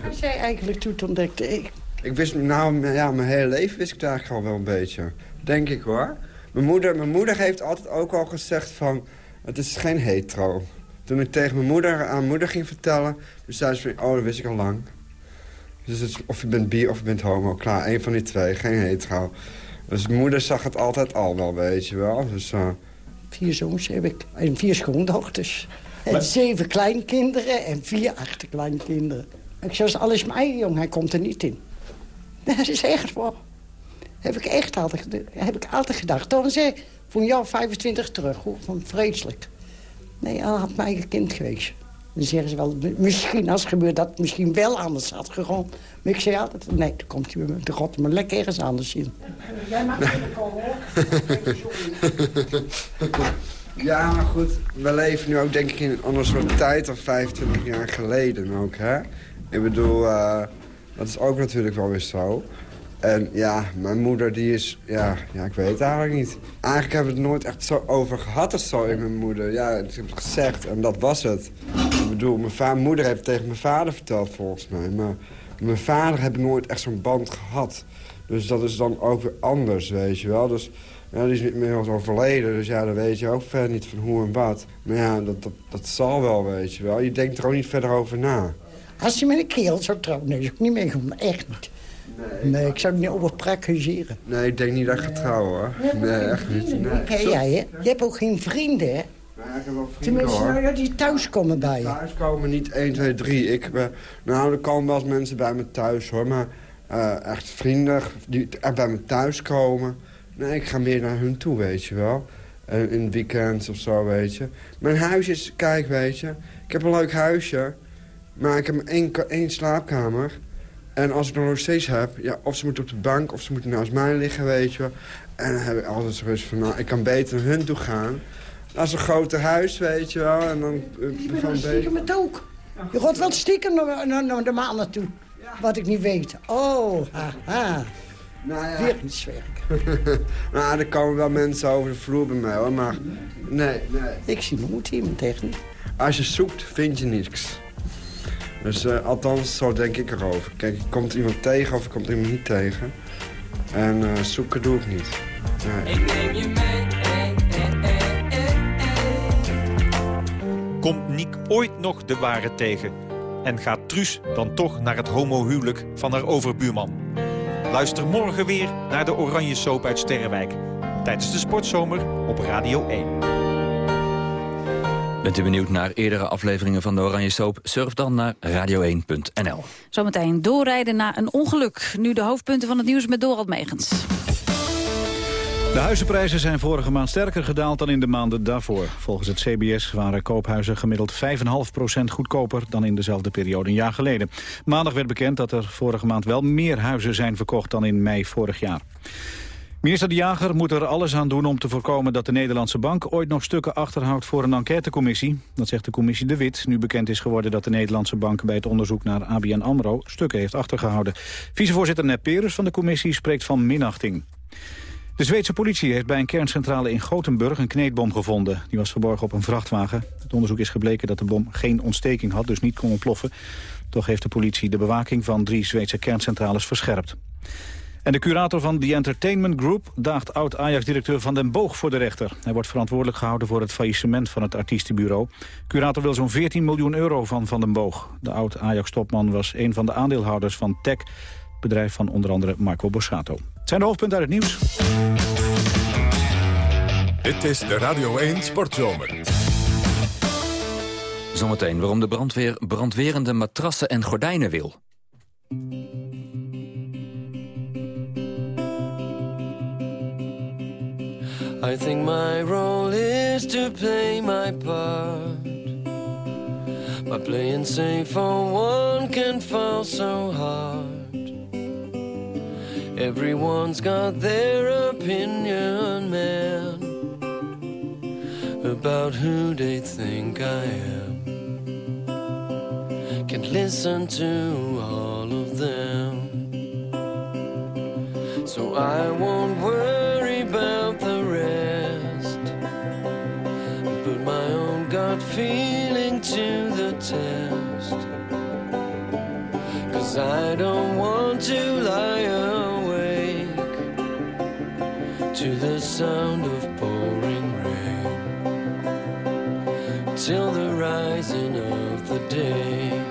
Wat jij eigenlijk toen ontdekte ik... Ik wist, nou, ja, mijn hele leven wist ik het eigenlijk al wel een beetje. Denk ik hoor. Mijn moeder, mijn moeder heeft altijd ook al gezegd van, het is geen hetero. Toen ik tegen mijn moeder aan mijn moeder ging vertellen, toen zei ze van, oh, dat wist ik al lang. Dus het of je bent bi of je bent homo, klaar, één van die twee, geen hetero. Dus mijn moeder zag het altijd al wel, weet je wel. Dus, eh, Vier zoons heb ik en vier schoondochters. En zeven kleinkinderen en vier achterkleinkinderen. Ik zei, alles mijn jong, hij komt er niet in. Dat is echt waar. Heb ik echt altijd, heb ik altijd gedacht. Toen zei ik, van jou 25 terug, hoor, van vreselijk. Nee, hij had mijn eigen kind geweest. Dan zeggen ze wel, misschien als het gebeurt dat het misschien wel anders had gegaan. Maar ik zei altijd, nee, dan komt hij, gaat hij maar lekker ergens anders in. Jij mag Ja, maar goed, we leven nu ook denk ik in een ander soort tijd dan 25 jaar geleden ook, hè? Ik bedoel, eh, dat is ook natuurlijk wel weer zo. En ja, mijn moeder die is, ja, ja, ik weet het eigenlijk niet. Eigenlijk hebben we het nooit echt zo over gehad of zo in mijn moeder. Ja, ik heb het gezegd en dat was het. Ik bedoel, mijn moeder heeft tegen mijn vader verteld volgens mij. Maar mijn vader heb nooit echt zo'n band gehad. Dus dat is dan ook weer anders, weet je wel. Dus ja, die is inmiddels overleden, dus ja, dan weet je ook verder niet van hoe en wat. Maar ja, dat, dat, dat zal wel, weet je wel. Je denkt er ook niet verder over na. Als hij met een kerel zou trouwen, nee, zou ik niet meegaan. Echt niet. Nee, ik zou het niet over praktiseren. Nee, ik denk niet dat ik ga trouwen, hoor. Nee, echt niet. Nee. Jij, hè? Je hebt ook geen vrienden, hè? Tenminste, hoor. nou ja, die thuiskomen bij je. Thuis komen niet 1, 2, 3. Ik, ben- nou, er komen wel eens mensen bij me thuis, hoor. Maar eh, echt vrienden die echt bij me thuis komen. Nee, ik ga meer naar hun toe, weet je wel. In weekends of zo, weet je. Mijn huis is, kijk, weet je. Ik heb een leuk huisje. Maar ik heb maar één, één slaapkamer. En als ik dan nog steeds heb, ja, of ze moeten op de bank... of ze moeten naast mij liggen, weet je wel. En dan heb ik altijd zoiets van, nou, ik kan beter naar hun toe gaan. Dat is een groter huis, weet je wel. En dan, eh, Ik van wel stiekem het ook. Je gaat wel stiekem naar, naar, naar de maan naartoe. Wat ik niet weet. Oh, haha. Nou ja. Weer iets werk. nou, er komen wel mensen over de vloer bij mij, hoor. Maar nee, nee. Ik zie nooit iemand tegen. Als je zoekt, vind je niks. Dus eh, althans, zo denk ik erover. Kijk, komt iemand tegen of komt iemand niet tegen. En eh, zoeken doe ik niet. Nee. Ik neem je mee. Komt Niek ooit nog de ware tegen? En gaat Truus dan toch naar het homohuwelijk van haar overbuurman? Luister morgen weer naar de Oranje Soap uit Sterrenwijk. Tijdens de sportzomer op Radio 1. Bent u benieuwd naar eerdere afleveringen van de Oranje Soap? Surf dan naar radio1.nl. Zometeen doorrijden na een ongeluk. Nu de hoofdpunten van het nieuws met Dorald Megens. De huizenprijzen zijn vorige maand sterker gedaald dan in de maanden daarvoor. Volgens het CBS waren koophuizen gemiddeld 5,5% goedkoper dan in dezelfde periode een jaar geleden. Maandag werd bekend dat er vorige maand wel meer huizen zijn verkocht dan in mei vorig jaar. Minister De Jager moet er alles aan doen om te voorkomen dat de Nederlandse bank ooit nog stukken achterhoudt voor een enquêtecommissie. Dat zegt de commissie De Wit, nu bekend is geworden dat de Nederlandse bank bij het onderzoek naar ABN AMRO stukken heeft achtergehouden. Vicevoorzitter Nep Perus van de commissie spreekt van minachting. De Zweedse politie heeft bij een kerncentrale in Gothenburg een kneedbom gevonden. Die was verborgen op een vrachtwagen. Het onderzoek is gebleken dat de bom geen ontsteking had, dus niet kon ontploffen. Toch heeft de politie de bewaking van drie Zweedse kerncentrales verscherpt. En de curator van The Entertainment Group daagt oud-Ajax-directeur Van den Boog voor de rechter. Hij wordt verantwoordelijk gehouden voor het faillissement van het artiestenbureau. Curator wil zo'n 14 miljoen euro van Van den Boog. De oud-Ajax-topman was een van de aandeelhouders van TEC, het bedrijf van onder andere Marco Borsato. Het zijn de hoofdpunten uit het nieuws. Dit is de Radio 1 Sportzomer. Zometeen waarom de brandweer brandwerende matrassen en gordijnen wil. I think my role is to play my part. By playing safe for one can fall so hard. Everyone's got their opinion, man, about who they think I am. Can't listen to all of them. So I won't worry about the rest. Put my own gut feeling to the test. Cause I don't want to lie to the sound of pouring rain till the rising of the day.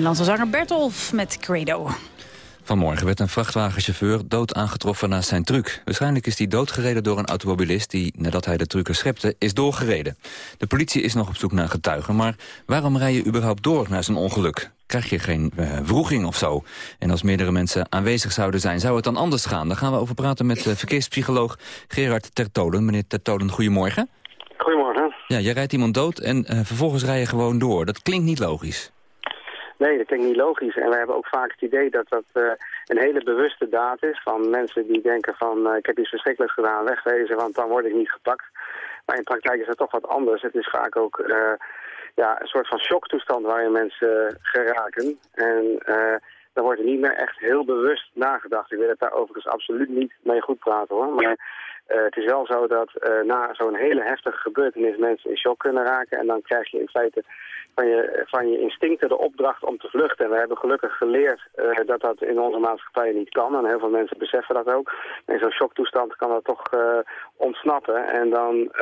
Nederlandse zanger Bertolf met Credo. Vanmorgen werd een vrachtwagenchauffeur dood aangetroffen naast zijn truck. Waarschijnlijk is hij doodgereden door een automobilist die, nadat hij de trucker schepte, is doorgereden. De politie is nog op zoek naar getuigen, maar waarom rij je überhaupt door na zo'n ongeluk? Krijg je geen uh, vroeging of zo? En als meerdere mensen aanwezig zouden zijn, zou het dan anders gaan? Daar gaan we over praten met uh, verkeerspsycholoog Gerard Tertolen. Meneer Tertolen, goedemorgen. Goedemorgen. Ja, je rijdt iemand dood en uh, vervolgens rij je gewoon door. Dat klinkt niet logisch. Nee, dat klinkt niet logisch. En we hebben ook vaak het idee dat dat uh, een hele bewuste daad is... van mensen die denken van uh, ik heb iets verschrikkelijks gedaan, wegwezen... want dan word ik niet gepakt. Maar in praktijk is dat toch wat anders. Het is vaak ook uh, ja, een soort van shocktoestand waarin mensen geraken. En dan wordt er niet meer echt heel bewust nagedacht. Ik wil het daar overigens absoluut niet mee goed praten hoor. Maar uh, het is wel zo dat uh, na zo'n hele heftige gebeurtenis mensen in shock kunnen raken. En dan krijg je in feite van je, van je instincten de opdracht om te vluchten. En we hebben gelukkig geleerd uh, dat dat in onze maatschappij niet kan. En heel veel mensen beseffen dat ook. In zo'n shocktoestand kan dat toch ontsnappen. En dan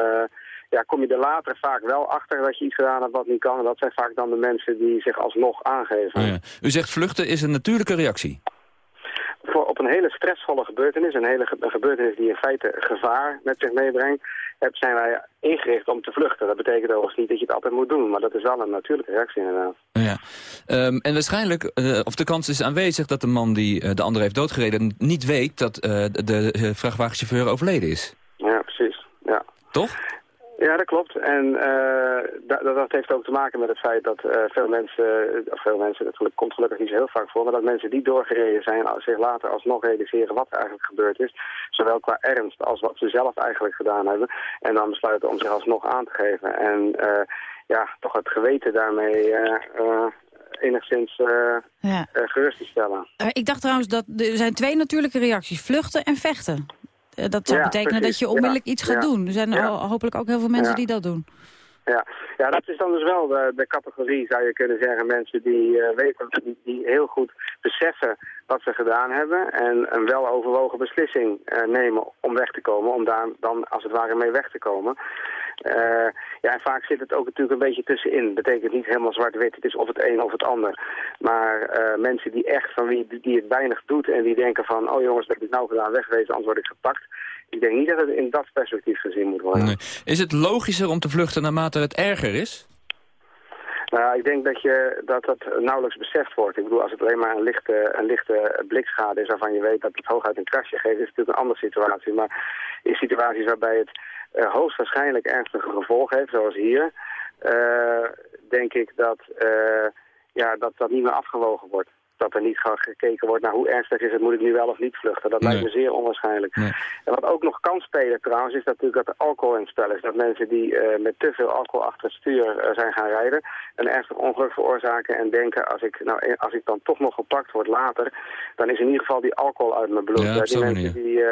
ja, kom je er later vaak wel achter dat je iets gedaan hebt wat niet kan. En dat zijn vaak dan de mensen die zich alsnog aangeven. Oh ja. U zegt vluchten is een natuurlijke reactie. Voor, op een hele stressvolle gebeurtenis, een hele ge een gebeurtenis die in feite gevaar met zich meebrengt, zijn wij ingericht om te vluchten. Dat betekent overigens niet dat je het altijd moet doen, maar dat is wel een natuurlijke reactie inderdaad. Ja. Um, en waarschijnlijk, uh, of de kans is aanwezig dat de man die uh, de ander heeft doodgereden niet weet dat uh, de vrachtwagenchauffeur overleden is. Ja, precies. Ja. Toch? Ja, dat klopt. En uh, dat, dat heeft ook te maken met het feit dat uh, veel mensen, of veel mensen, dat komt gelukkig niet zo heel vaak voor, maar dat mensen die doorgereden zijn zich later alsnog realiseren wat er eigenlijk gebeurd is. Zowel qua ernst als wat ze zelf eigenlijk gedaan hebben. En dan besluiten om zich alsnog aan te geven. En uh, ja, toch het geweten daarmee enigszins ja. gerust te stellen. ik dacht trouwens dat er zijn twee natuurlijke reacties, vluchten en vechten. Dat zou ja, betekenen precies. dat je onmiddellijk ja, iets gaat doen. Er zijn hopelijk ook heel veel mensen die dat doen. Ja. ja, dat is dan dus wel de, de categorie, zou je kunnen zeggen. Mensen die uh, weten, die, die heel goed beseffen wat ze gedaan hebben. En een weloverwogen beslissing uh, nemen om weg te komen. Om daar dan als het ware mee weg te komen. Uh, ja, en vaak zit het ook natuurlijk een beetje tussenin. Betekent niet helemaal zwart-wit. Het is of het een of het ander. Maar uh, mensen die echt van wie die het weinig doet en die denken van... oh jongens, dat heb ik nou gedaan, wegwezen, anders word ik gepakt. Ik denk niet dat het in dat perspectief gezien moet worden. Is het logischer om te vluchten naarmate het erger is? Nou, ik denk dat, je, dat dat nauwelijks beseft wordt. Ik bedoel, als het alleen maar een lichte, een lichte blikschade is waarvan je weet dat het hooguit een krasje geeft, is het natuurlijk een andere situatie. Maar in situaties waarbij het uh, hoogstwaarschijnlijk ernstige gevolgen heeft, zoals hier, uh, denk ik dat, uh, ja, dat dat niet meer afgewogen wordt. Dat er niet gekeken wordt naar hoe ernstig is het, moet ik nu wel of niet vluchten. Dat nee. lijkt me zeer onwaarschijnlijk. Nee. En wat ook nog kan spelen trouwens, is natuurlijk dat er alcohol in het spel is. Dat mensen die uh, met te veel alcohol achter het stuur uh, zijn gaan rijden, een ernstig ongeluk veroorzaken en denken, als ik, nou, als ik dan toch nog gepakt word later, dan is in ieder geval die alcohol uit mijn bloed. Ja, die, mensen die, uh,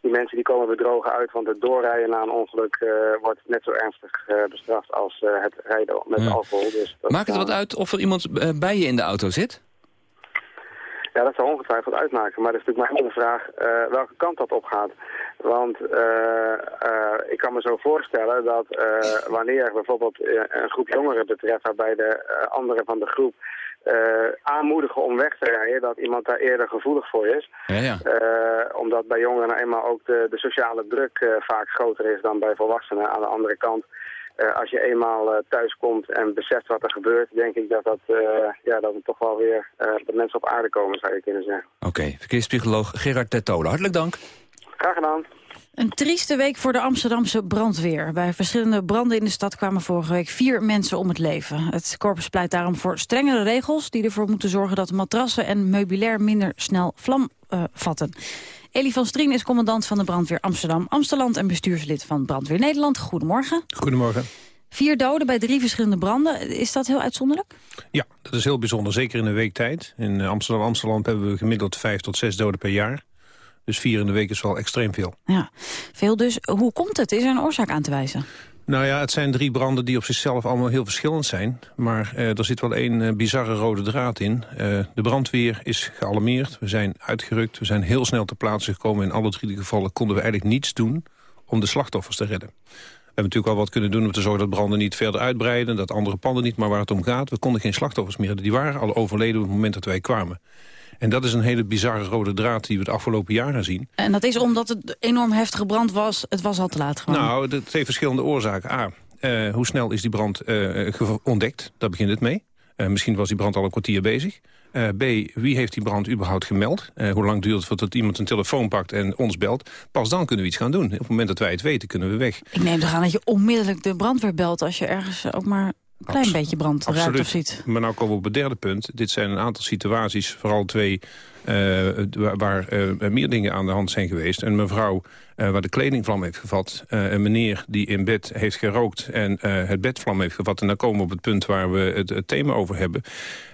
die mensen die komen bedrogen uit, want het doorrijden na een ongeluk wordt net zo ernstig bestraft als het rijden met ja. alcohol. Dus Maakt het wat uit of er iemand bij je in de auto zit? Ja, dat zou ongetwijfeld uitmaken. Maar dat is natuurlijk mijn vraag uh, welke kant dat op gaat. Want uh, uh, ik kan me zo voorstellen dat wanneer bijvoorbeeld een groep jongeren betreft... waarbij de anderen van de groep aanmoedigen om weg te rijden... dat iemand daar eerder gevoelig voor is. Ja, ja. omdat bij jongeren nou eenmaal ook de, de sociale druk vaak groter is dan bij volwassenen. Aan de andere kant... Uh, als je eenmaal uh, thuis komt en beseft wat er gebeurt, denk ik dat, dat, uh, ja, dat we toch wel weer dat mensen op aarde komen, zou je kunnen zeggen. Oké, okay. verkeerspsycholoog Gerard Tertolen. Hartelijk dank. Graag gedaan. Een trieste week voor de Amsterdamse brandweer. Bij verschillende branden in de stad kwamen vorige week vier mensen om het leven. Het korps pleit daarom voor strengere regels... die ervoor moeten zorgen dat matrassen en meubilair minder snel vlam vatten. Elie van Strien is commandant van de brandweer Amsterdam, Amsteland en bestuurslid van Brandweer Nederland. Goedemorgen. Goedemorgen. Vier doden bij drie verschillende branden. Is dat heel uitzonderlijk? Ja, dat is heel bijzonder. Zeker in een week tijd. In Amsterdam Amsterdam hebben we gemiddeld vijf tot zes doden per jaar. Dus vier in de week is wel extreem veel. Ja, veel dus. Hoe komt het? Is er een oorzaak aan te wijzen? Nou ja, het zijn drie branden die op zichzelf allemaal heel verschillend zijn. Maar uh, er zit wel één uh, bizarre rode draad in. Uh, de brandweer is gealarmeerd. We zijn uitgerukt. We zijn heel snel ter plaatse gekomen. In alle drie gevallen konden we eigenlijk niets doen om de slachtoffers te redden. hebben natuurlijk wel wat kunnen doen om te zorgen dat branden niet verder uitbreiden. Dat andere panden niet, maar waar het om gaat. We konden geen slachtoffers meer. Die waren al overleden op het moment dat wij kwamen. En dat is een hele bizarre rode draad die we de afgelopen jaren zien. En dat is omdat het enorm heftige brand was. Het was al te laat gewoon. Nou, het heeft verschillende oorzaken. A, eh, hoe snel is die brand eh, ontdekt? Daar begint het mee. Eh, misschien was die brand al een kwartier bezig. B, wie heeft die brand überhaupt gemeld? Hoe lang duurt het voordat iemand een telefoon pakt en ons belt? Pas dan kunnen we iets gaan doen. Op het moment dat wij het weten, kunnen we weg. Ik neem toch aan dat je onmiddellijk de brandweer belt... als je ergens ook maar een klein beetje brand ruikt of ziet. Maar nou komen we op het derde punt. Dit zijn een aantal situaties, vooral twee... eh, waar, eh, meer dingen aan de hand zijn geweest. Een mevrouw eh, waar de kleding vlam heeft gevat. Een meneer die in bed heeft gerookt en het bed vlam heeft gevat. En dan komen we op het punt waar we het, het thema over hebben.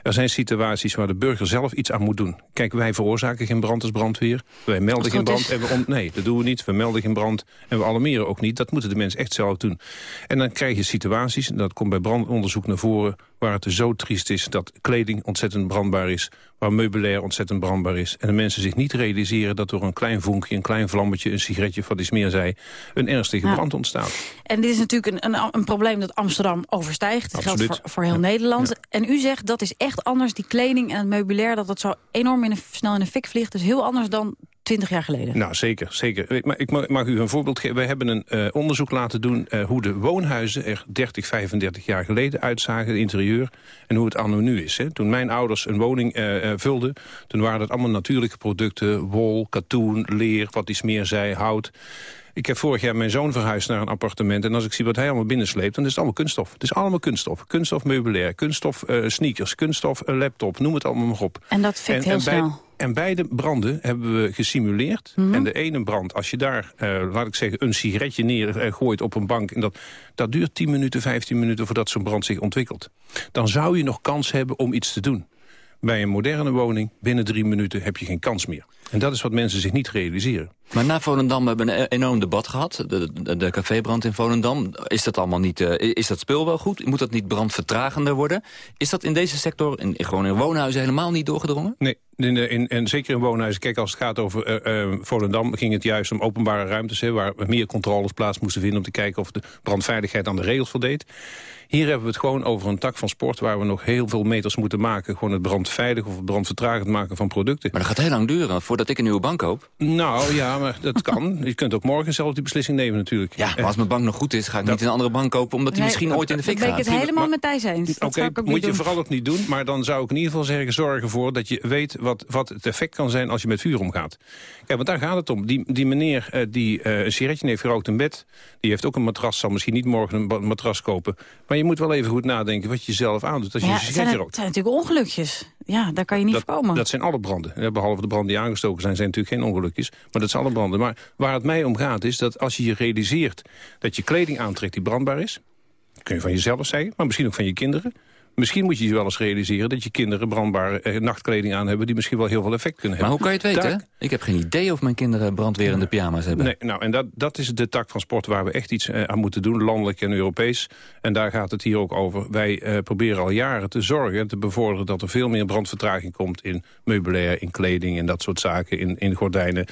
Er zijn situaties waar de burger zelf iets aan moet doen. Kijk, wij veroorzaken geen brand als brandweer. Wij melden geen brand. En we nee, dat doen we niet. We melden geen brand en we alarmeren ook niet. Dat moeten de mensen echt zelf doen. En dan krijg je situaties, en dat komt bij brandonderzoek naar voren... waar het zo triest is dat kleding ontzettend brandbaar is... waar meubilair ontzettend brandbaar is... en de mensen zich niet realiseren dat door een klein vonkje... een klein vlammetje, een sigaretje, wat is meer zij... een ernstige Ja. brand ontstaat. En dit is natuurlijk een, een, een probleem dat Amsterdam overstijgt. Dat geldt voor, voor heel Ja. Nederland. En u zegt dat is echt anders, die kleding en het meubilair... dat dat zo enorm in een, snel in een fik vliegt. Is heel anders dan 20 jaar geleden. Nou, zeker. zeker. Ik, ma- ik mag, mag u een voorbeeld geven. We hebben een eh, onderzoek laten doen eh, hoe de woonhuizen er 30, 35 jaar geleden uitzagen, het interieur, en hoe het anno nu is. Hè. Toen mijn ouders een woning eh, vulden, toen waren dat allemaal natuurlijke producten, wol, katoen, leer, wat iets meer zei, hout. Ik heb vorig jaar mijn zoon verhuisd naar een appartement... en als ik zie wat hij allemaal binnensleept, dan is het allemaal kunststof. Het is allemaal kunststof. Kunststof meubilair, kunststof sneakers, kunststof eh, laptop, noem het allemaal maar op. En dat fikt heel bij- snel. En beide branden hebben we gesimuleerd. Mhm. En de ene brand, als je daar, eh, laat ik zeggen, een sigaretje neer eh, op een bank... En dat, dat duurt 10 minuten, 15 minuten voordat zo'n brand zich ontwikkelt. Dan zou je nog kans hebben om iets te doen. Bij een moderne woning, binnen drie minuten heb je geen kans meer. En dat is wat mensen zich niet realiseren. Maar na Volendam hebben we een e- enorm debat gehad. De, de, de cafébrand in Volendam. Is dat allemaal niet? eh, is dat spul wel goed? Moet dat niet brandvertragender worden? Is dat in deze sector, in, gewoon in woonhuizen, helemaal niet doorgedrongen? Nee, in, de- in, en zeker in woonhuizen. Kijk, als het gaat over eh, eh, Volendam... ging het juist om openbare ruimtes... Hè, waar meer controles plaats moesten vinden... om te kijken of de brandveiligheid aan de regels voldeed. Hier hebben we het gewoon over een tak van sport... waar we nog heel veel meters moeten maken. Gewoon het brandveilig of brandvertragend maken van producten. Maar dat gaat heel lang duren voordat ik een nieuwe bank koop. Nou ja, maar dat kan. Je kunt ook morgen zelf die beslissing nemen natuurlijk. Ja, maar als mijn bank nog goed is, ga ik niet een andere bank kopen... omdat die Nee, misschien ooit in de fik Dat ben ik gaat. het helemaal met Thijs eens. Dat Oké, zou ik ook moet niet je doen. vooral ook niet doen. Maar dan zou ik in ieder geval zeggen, zorg ervoor dat je weet wat, wat het effect kan zijn als je met vuur omgaat. Kijk, want daar gaat het om. Die, die meneer eh, die eh, een sigaretje heeft gerookt in bed, die heeft ook een matras, zal misschien niet morgen een matras kopen. Maar je moet wel even goed nadenken wat je zelf aandoet als je Ja, een het, zijn, sigaretje het rookt. zijn natuurlijk ongelukjes. Ja, daar kan je niet Dat, voorkomen. dat zijn alle branden. Eh, Behalve de branden die aangestoken zijn, zijn natuurlijk geen ongelukjes. Maar dat zijn alle branden. Maar waar het mij om gaat is dat als je je realiseert... dat je kleding aantrekt die brandbaar is... kun je van jezelf zeggen, maar misschien ook van je kinderen... Misschien moet je je wel eens realiseren dat je kinderen brandbare eh, nachtkleding aan hebben... die misschien wel heel veel effect kunnen Maar hebben. hoe kan je het weten? Daar- Ik heb geen idee of mijn kinderen brandwerende pyjama's hebben. Nee, nou, en dat, dat is de tak van sport waar we echt iets eh, aan moeten doen, landelijk en Europees. En daar gaat het hier ook over. Wij eh, proberen al jaren te zorgen en te bevorderen dat er veel meer brandvertraging komt in meubilair, in kleding en dat soort zaken, in, in gordijnen.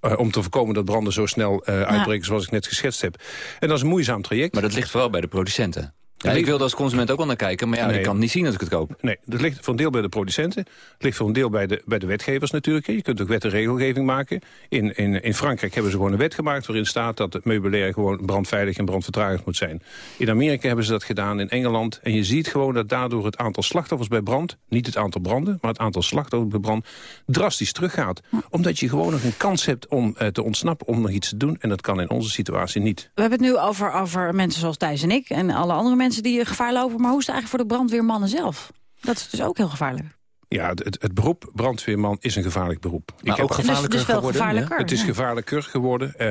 eh, om te voorkomen dat branden zo snel eh, uitbreken zoals ik net geschetst heb. En dat is een moeizaam traject. Maar dat ligt vooral bij de producenten. Ja, Dat ik wilde als consument ook wel naar kijken, maar ja, Nee. ik kan het niet zien als ik het koop. Nee, dat ligt voor een deel bij de producenten. Het ligt voor een deel bij de, bij de wetgevers natuurlijk. Je kunt ook wet en regelgeving maken. In, in, in Frankrijk hebben ze gewoon een wet gemaakt... waarin staat dat het meubilair gewoon brandveilig en brandvertragend moet zijn. In Amerika hebben ze dat gedaan, in Engeland. En je ziet gewoon dat daardoor het aantal slachtoffers bij brand... niet het aantal branden, maar het aantal slachtoffers bij brand... drastisch teruggaat. Omdat je gewoon nog een kans hebt om eh, te ontsnappen, om nog iets te doen. En dat kan in onze situatie niet. We hebben het nu over, over mensen zoals Thijs en ik... en alle andere mensen die gevaar lopen. Maar hoe is het eigenlijk voor de brandweermannen zelf? Dat is dus ook heel gevaarlijk. Ja, het, het, beroep brandweerman is een gevaarlijk beroep. Maar heb ook gevaarlijker Dus- dus wel geworden. gevaarlijker. Het is gevaarlijker geworden. Eh,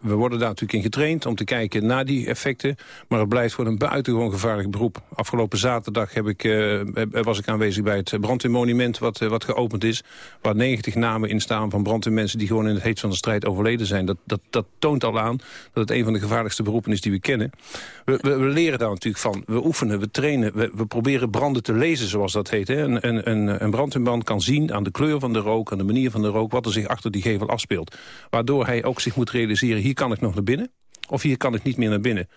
we, worden daar natuurlijk in getraind om te kijken naar die effecten. Maar het blijft gewoon een buitengewoon gevaarlijk beroep. Afgelopen zaterdag heb ik, eh, heb- was ik aanwezig bij het brandweermonument wat, eh, wat geopend is. Waar 90 namen in staan van brandweermensen die gewoon in het heet van de strijd overleden zijn. Dat, dat, dat toont al aan dat het een van de gevaarlijkste beroepen is die we kennen. We, we, we leren daar natuurlijk van. We oefenen, we trainen, we, we proberen branden te lezen zoals dat heet. Hè. Een, een, een, een brandweerman kan zien aan de kleur van de rook, aan de manier van de rook... wat er zich achter die gevel afspeelt. Waardoor hij ook zich moet realiseren, hier kan ik nog naar binnen. Of hier kan ik niet meer naar binnen.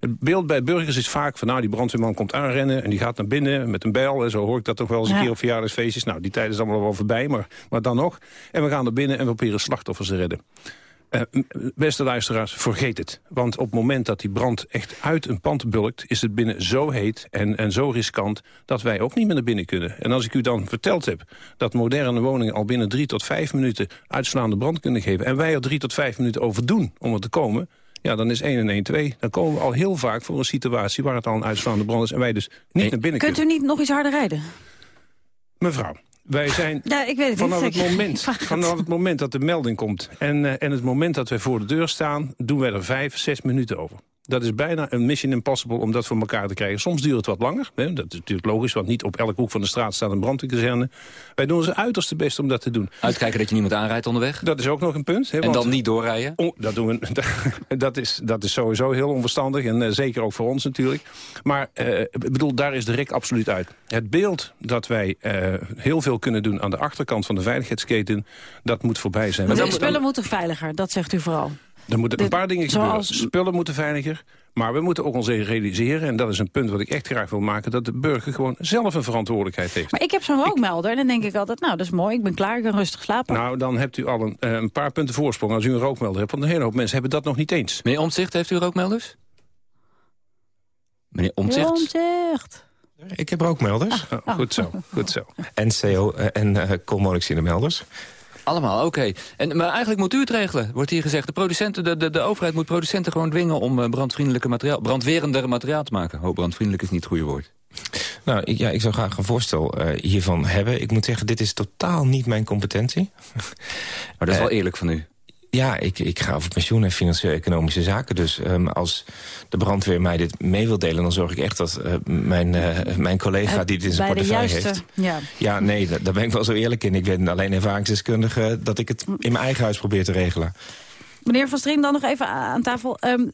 Het beeld bij burgers is vaak van... nou, die brandweerman komt aanrennen en die gaat naar binnen met een bel. En zo hoor ik dat toch wel eens een Ja. keer op verjaardagsfeestjes. Nou, die tijd is allemaal wel voorbij, maar, maar dan nog. En we gaan naar binnen en we proberen slachtoffers te redden. Eh, beste luisteraars, vergeet het. Want op het moment dat die brand echt uit een pand bulkt... is het binnen zo heet en, en zo riskant dat wij ook niet meer naar binnen kunnen. En als ik u dan verteld heb dat moderne woningen... al binnen drie tot vijf minuten uitslaande brand kunnen geven... en wij er drie tot vijf minuten over doen om er te komen... ja, dan is 1 en 1 2. Dan komen we al heel vaak voor een situatie... waar het al een uitslaande brand is en wij dus niet naar binnen Kunt kunnen. u niet nog iets harder rijden? Mevrouw, wij zijn Ja, ik weet het vanaf niet. het, moment, ik vanaf het moment dat de melding komt... En, eh, en het moment dat wij voor de deur staan... doen wij er vijf, zes minuten over. Dat is bijna een mission impossible om dat voor elkaar te krijgen. Soms duurt het wat langer. Hè? Dat is natuurlijk logisch, want niet op elke hoek van de straat staat een brandweerkazerne. Wij doen onze uiterste best om dat te doen. Uitkijken dat je niemand aanrijdt onderweg. Dat is ook nog een punt. Hè, En want- dan niet doorrijden. Oh, dat, doen we, dat, is, dat is sowieso heel onverstandig. En eh, zeker ook voor ons natuurlijk. Maar eh, ik bedoel, daar is de rek absoluut uit. Het beeld dat wij eh, heel veel kunnen doen aan de achterkant van de veiligheidsketen... dat moet voorbij zijn. Want Maar de dan- spullen moeten veiliger, dat zegt u vooral. Er moeten Dit- een paar dingen zoals- gebeuren. Spullen moeten veiliger. Maar we moeten ook ons realiseren, en dat is een punt wat ik echt graag wil maken... dat de burger gewoon zelf een verantwoordelijkheid heeft. Maar ik heb zo'n rookmelder en dan denk ik altijd, nou, dat is mooi, ik ben klaar, ik kan rustig slapen. Nou, dan hebt u al een, eh, een paar punten voorsprong als u een rookmelder hebt. Want een hele hoop mensen hebben dat nog niet eens. Meneer Omtzigt, heeft u rookmelders? Meneer Omtzigt? Omtzigt. Ik heb rookmelders. Oh, goed zo, goed zo. En CO eh, en uh, koolmonoxidemelders. Allemaal, oké. En Maar eigenlijk moet u het regelen, wordt hier gezegd. De, producenten, de, de, de overheid moet producenten gewoon dwingen om eh, brandvriendelijke materiaal, brandwerender materiaal te maken. Oh, brandvriendelijk is niet het goede woord. Nou, ik, ja, ik zou graag een voorstel eh, hiervan hebben. Ik moet zeggen, dit is totaal niet mijn competentie. Maar dat is wel Eh, eerlijk van u. Ja, ik, ik ga over pensioen en financieel-economische zaken. Dus um, als de brandweer mij dit mee wil delen... dan zorg ik echt dat uh, mijn, uh, mijn collega die dit in zijn portefeuille juiste, heeft... ja. Ja, nee, daar, daar ben ik wel zo eerlijk in. Ik ben alleen ervaringsdeskundige dat ik het in mijn eigen huis probeer te regelen. Meneer Van Strien, dan nog even aan tafel. Um,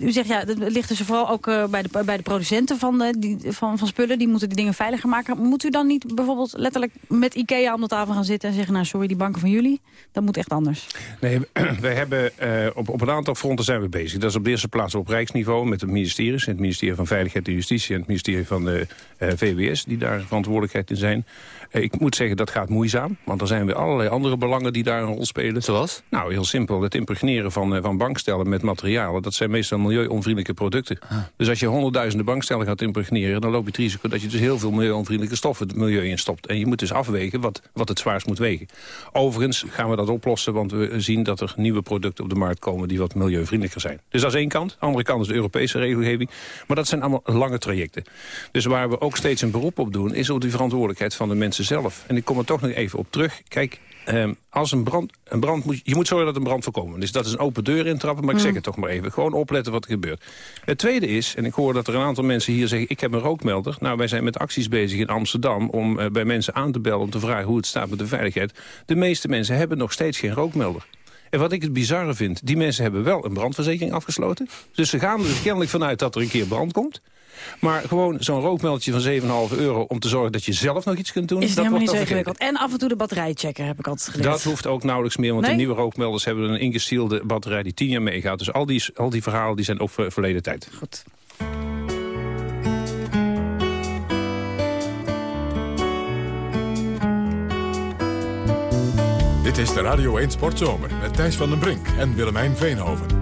u zegt, ja, het ligt dus vooral ook uh, bij, de, bij de producenten van, uh, die, van, van spullen. Die moeten die dingen veiliger maken. Moet u dan niet bijvoorbeeld letterlijk met IKEA aan de tafel gaan zitten... en zeggen, nou sorry, die banken van jullie, dat moet echt anders? Nee, wij hebben, uh, op, op een aantal fronten zijn we bezig. Dat is op de eerste plaats op rijksniveau met de ministeries. Het ministerie van Veiligheid en Justitie en het ministerie van de VWS... die daar verantwoordelijkheid in zijn. Uh, ik moet zeggen, dat gaat moeizaam. Want er zijn weer allerlei andere belangen die daar een rol spelen. Zoals? Nou, heel simpel. Het impregneren van, uh, van bankstellen met materialen. Dat zijn meestal milieuonvriendelijke producten. Ah. Dus als je honderdduizenden bankstellen gaat impregneren... dan loop je het risico dat je dus heel veel milieuonvriendelijke stoffen het milieu instopt. En je moet dus afwegen wat, wat het zwaarst moet wegen. Overigens gaan we dat oplossen, want we zien dat er nieuwe producten op de markt komen... die wat milieuvriendelijker zijn. Dus dat is één kant. De andere kant is de Europese regelgeving. Maar dat zijn allemaal lange trajecten. Dus waar we ook steeds een beroep op doen... is op die verantwoordelijkheid van de mensen zelf. En ik kom er toch nog even op terug. Kijk, Um, als een brand, een brand moet, je moet zorgen dat een brand voorkomen. Dus dat is een open deur intrappen, maar ik Mm. zeg het toch maar even. Gewoon opletten wat er gebeurt. Het tweede is, en ik hoor dat er een aantal mensen hier zeggen... ik heb een rookmelder. Nou, wij zijn met acties bezig in Amsterdam... om uh, bij mensen aan te bellen om te vragen hoe het staat met de veiligheid. De meeste mensen hebben nog steeds geen rookmelder. En wat ik het bizarre vind, die mensen hebben wel een brandverzekering afgesloten. Dus ze gaan er dus kennelijk vanuit dat er een keer brand komt. Maar gewoon zo'n rookmeldje van 7,5 euro om te zorgen dat je zelf nog iets kunt doen. Is het dat helemaal niet wordt zo ingewikkeld. En af en toe de batterij checken, heb ik altijd geleerd. dat hoeft ook nauwelijks meer, want Nee? de nieuwe rookmelders hebben een ingestielde batterij die 10 jaar meegaat. Dus al die, al die verhalen die zijn ook ver, verleden tijd. Goed. Dit is de Radio 1 Sportzomer met Thijs van den Brink en Willemijn Veenhoven.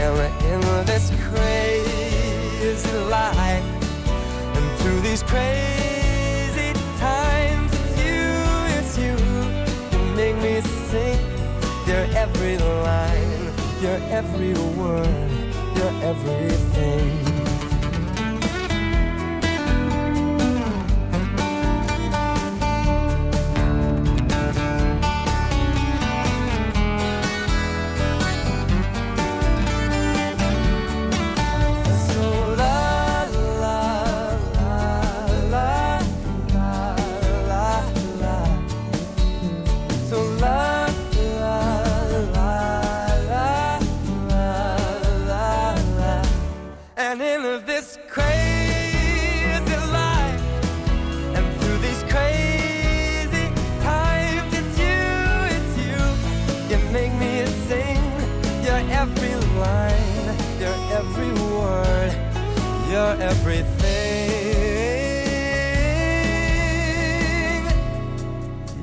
And in this crazy life, and through these crazy times, it's you, it's you. You make me sing your every line, your every word, your everything.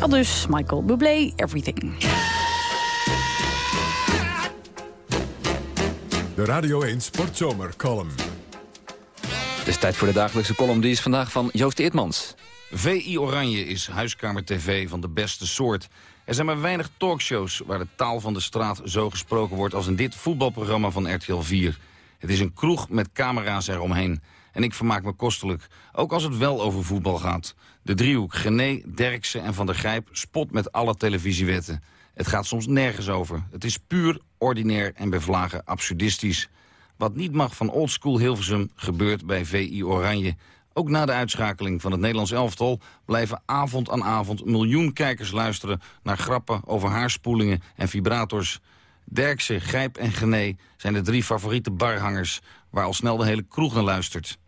Al dus Michael Bublé, Everything. De Radio 1 Sportzomer column. Het is tijd voor de dagelijkse column. Die is vandaag van Joost Eertmans. VI Oranje is huiskamer TV van de beste soort. Er zijn maar weinig talkshows waar de taal van de straat zo gesproken wordt... als in dit voetbalprogramma van RTL 4. Het is een kroeg met camera's eromheen. En ik vermaak me kostelijk, ook als het wel over voetbal gaat. De driehoek Gené, Derksen en Van der Grijp spot met alle televisiewetten. Het gaat soms nergens over. Het is puur, ordinair en bevlagen absurdistisch. Wat niet mag van oldschool Hilversum gebeurt bij VI Oranje. Ook na de uitschakeling van het Nederlands elftal... blijven avond aan avond miljoen kijkers luisteren... naar grappen over haarspoelingen en vibrators. Derksen, Grijp en Gené zijn de drie favoriete barhangers... waar al snel de hele kroeg naar luistert.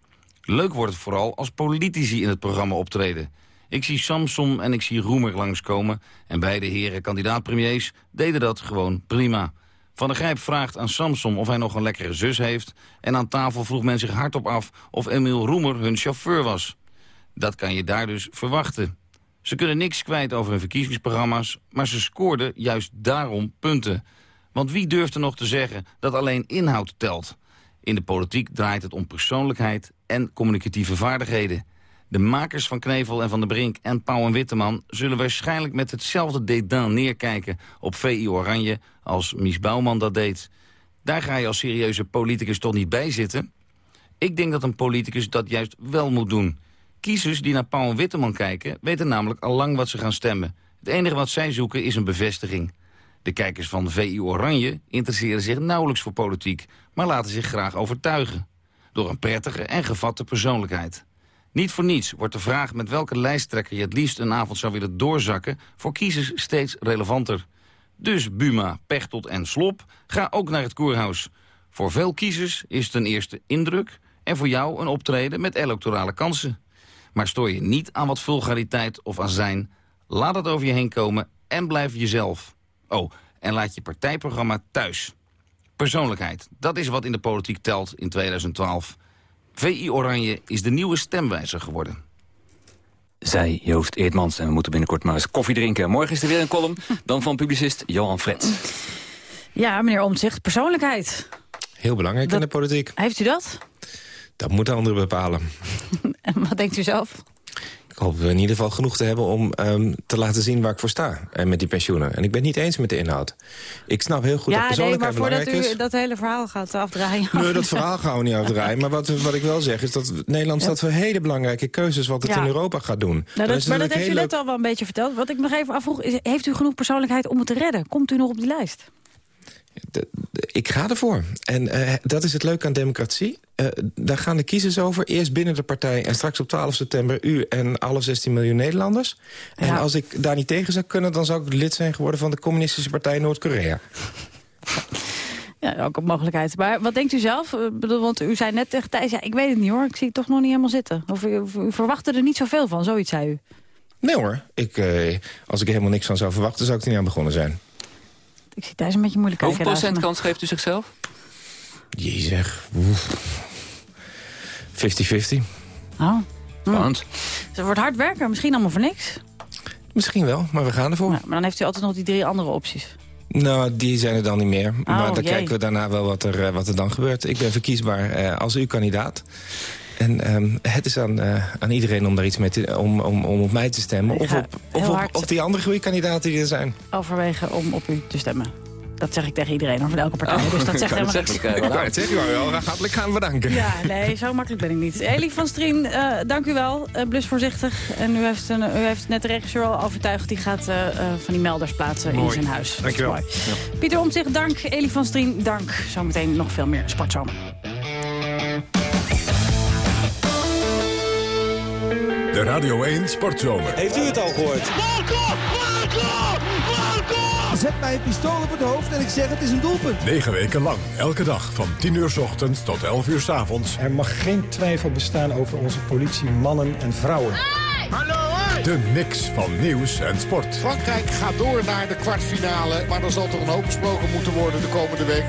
Leuk wordt het vooral als politici in het programma optreden. Ik zie Samson en ik zie Roemer langskomen... en beide heren kandidaat-premiers deden dat gewoon prima. Van der Grijp vraagt aan Samson of hij nog een lekkere zus heeft... en aan tafel vroeg men zich hardop af of Emiel Roemer hun chauffeur was. Dat kan je daar dus verwachten. Ze kunnen niks kwijt over hun verkiezingsprogramma's... maar ze scoorden juist daarom punten. Want wie durft er nog te zeggen dat alleen inhoud telt? In de politiek draait het om persoonlijkheid en communicatieve vaardigheden. De makers van Knevel en Van der Brink en Pauw en Witteman... zullen waarschijnlijk met hetzelfde dédain neerkijken op VI Oranje... als Mies Bouwman dat deed. Daar ga je als serieuze politicus toch niet bij zitten? Ik denk dat een politicus dat juist wel moet doen. Kiezers die naar Pauw en Witteman kijken... weten namelijk al lang wat ze gaan stemmen. Het enige wat zij zoeken is een bevestiging. De kijkers van VI Oranje interesseren zich nauwelijks voor politiek... maar laten zich graag overtuigen. Door een prettige en gevatte persoonlijkheid. Niet voor niets wordt de vraag met welke lijsttrekker je het liefst een avond zou willen doorzakken... voor kiezers steeds relevanter. Dus Buma, Pechtold en Slop, ga ook naar het koerhuis. Voor veel kiezers is het een eerste indruk... en voor jou een optreden met electorale kansen. Maar stoor je niet aan wat vulgariteit of azijn. Laat het over je heen komen en blijf jezelf. Oh, en laat je partijprogramma thuis. Persoonlijkheid, dat is wat in de politiek telt in 2012. VI Oranje is de nieuwe stemwijzer geworden. Zij Joost Eertmans. En we moeten binnenkort maar eens koffie drinken. Morgen is er weer een column, dan van publicist Johan Fred. Ja, meneer Omtzigt, persoonlijkheid. Heel belangrijk in de politiek. Heeft u dat? Dat moeten anderen bepalen. En wat denkt u zelf? Ik hoop in ieder geval genoeg te hebben om ehm, te laten zien waar ik voor sta. En met die pensioenen. En ik ben het niet eens met de inhoud. Ik snap heel goed dat ja, nee, persoonlijkheid maar voordat u dat hele verhaal gaat afdraaien. Nee, dat verhaal gaan we niet afdraaien. Maar wat, wat ik wel zeg is dat Nederland staat voor hele belangrijke keuzes... wat het Ja. in Europa gaat doen. Nou, dat, is maar dat heeft u net al wel een beetje verteld. Wat ik nog even afvroeg, is, heeft u genoeg persoonlijkheid om het te redden? Komt u nog op die lijst? Ik ga ervoor. En eh, dat is het leuke aan democratie. Eh, daar gaan de kiezers over. Eerst binnen de partij en straks op 12 september u en alle 16 miljoen Nederlanders. En als ik daar niet tegen zou kunnen... dan zou ik lid zijn geworden van de communistische partij Noord-Korea. Ja, ook een mogelijkheid. Maar wat denkt u zelf? Ik bedoel, want u zei net tegen Thijs, ja, ik weet het niet hoor. Ik zie het toch nog niet helemaal zitten. Of u, verwachtte er niet zoveel van, zoiets zei u. Nee hoor. Ik, eh, als ik er helemaal niks van zou verwachten... zou ik er niet aan begonnen zijn. Ik zie Thijs een beetje moeilijk Hoeveel kijken. procent kans geeft u zichzelf? Jezus. 50-50. maar. Oh. Dus het wordt hard werken, misschien allemaal voor niks. Misschien wel, maar we gaan ervoor. Maar dan heeft u altijd nog die drie andere opties. Nou, die zijn er dan niet meer. maar dan jee. kijken we daarna wel wat er, eh, wat er dan gebeurt. Ik ben verkiesbaar eh, als uw kandidaat. En ehm, het is aan, eh, aan iedereen om daar iets mee te, om, om, om op mij te stemmen. Of op, of, op, of die andere goede kandidaten die er zijn. Overwegen om op u te stemmen. Dat zeg ik tegen iedereen, over elke partij. dus dat zegt helemaal niks. Ik wou het zeggen, wel hartelijk gaan bedanken. Ja, nee, zo makkelijk ben ik niet. Elie van Strien, eh, dank u wel. Eh, blus voorzichtig. En u heeft, een, u heeft net de regisseur al overtuigd. Die gaat eh, eh, van die melders plaatsen in zijn huis. Dank je wel. Mooi. Pieter Omtzigt, dank. Elie van Strien, dank. Zometeen nog veel meer Sportzomer. De Radio 1 Sportzomer. Heeft u het al gehoord? Zet mij een pistool op het hoofd en ik zeg het is een doelpunt. Negen weken lang, elke dag, van 10 uur 's ochtends tot 11 uur 's avonds. Er mag geen twijfel bestaan over onze politie, mannen en vrouwen. De mix van nieuws en sport. Frankrijk gaat door naar de kwartfinale. Maar er zal toch een hoop gesproken moeten worden de komende week.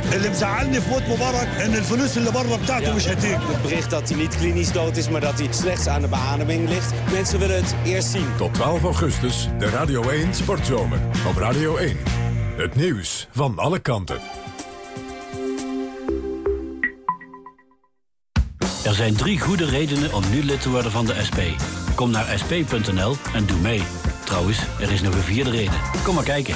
Het bericht dat hij niet klinisch dood is, maar dat hij slechts aan de beademing ligt. Mensen willen het eerst zien. Tot 12 augustus, de Radio 1 Sportzomer. Op Radio 1. Het nieuws van alle kanten. Er zijn drie goede redenen om nu lid te worden van de SP. Kom naar sp.nl en doe mee. Trouwens, er is nog een vierde reden. Kom maar kijken.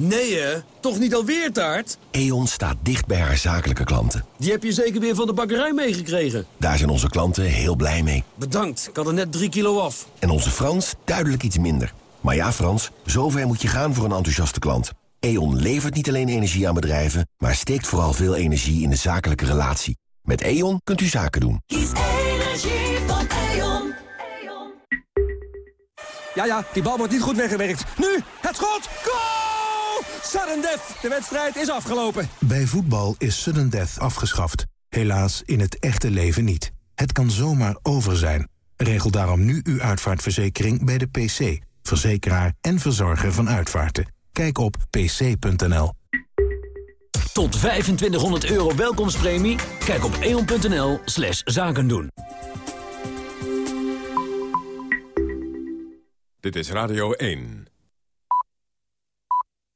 Nee hè? Toch niet alweer taart? E.ON staat dicht bij haar zakelijke klanten. Die heb je zeker weer van de bakkerij meegekregen. Daar zijn onze klanten heel blij mee. Bedankt, ik had er net drie kilo af. En onze Frans duidelijk iets minder. Maar ja, Frans, zover moet je gaan voor een enthousiaste klant. E.ON levert niet alleen energie aan bedrijven... maar steekt vooral veel energie in de zakelijke relatie. Met E.ON kunt u zaken doen. Kies energie van E.ON. Ja, ja, die bal wordt niet goed weggewerkt. Nu, het schot! Goal! Sudden death, de wedstrijd is afgelopen. Bij voetbal is sudden death afgeschaft. Helaas in het echte leven niet. Het kan zomaar over zijn. Regel daarom nu uw uitvaartverzekering bij de PC. Verzekeraar en verzorger van uitvaarten. Kijk op pc.nl. Tot 2500 euro welkomstpremie? Kijk op eon.nl slash zakendoen. Dit is Radio 1.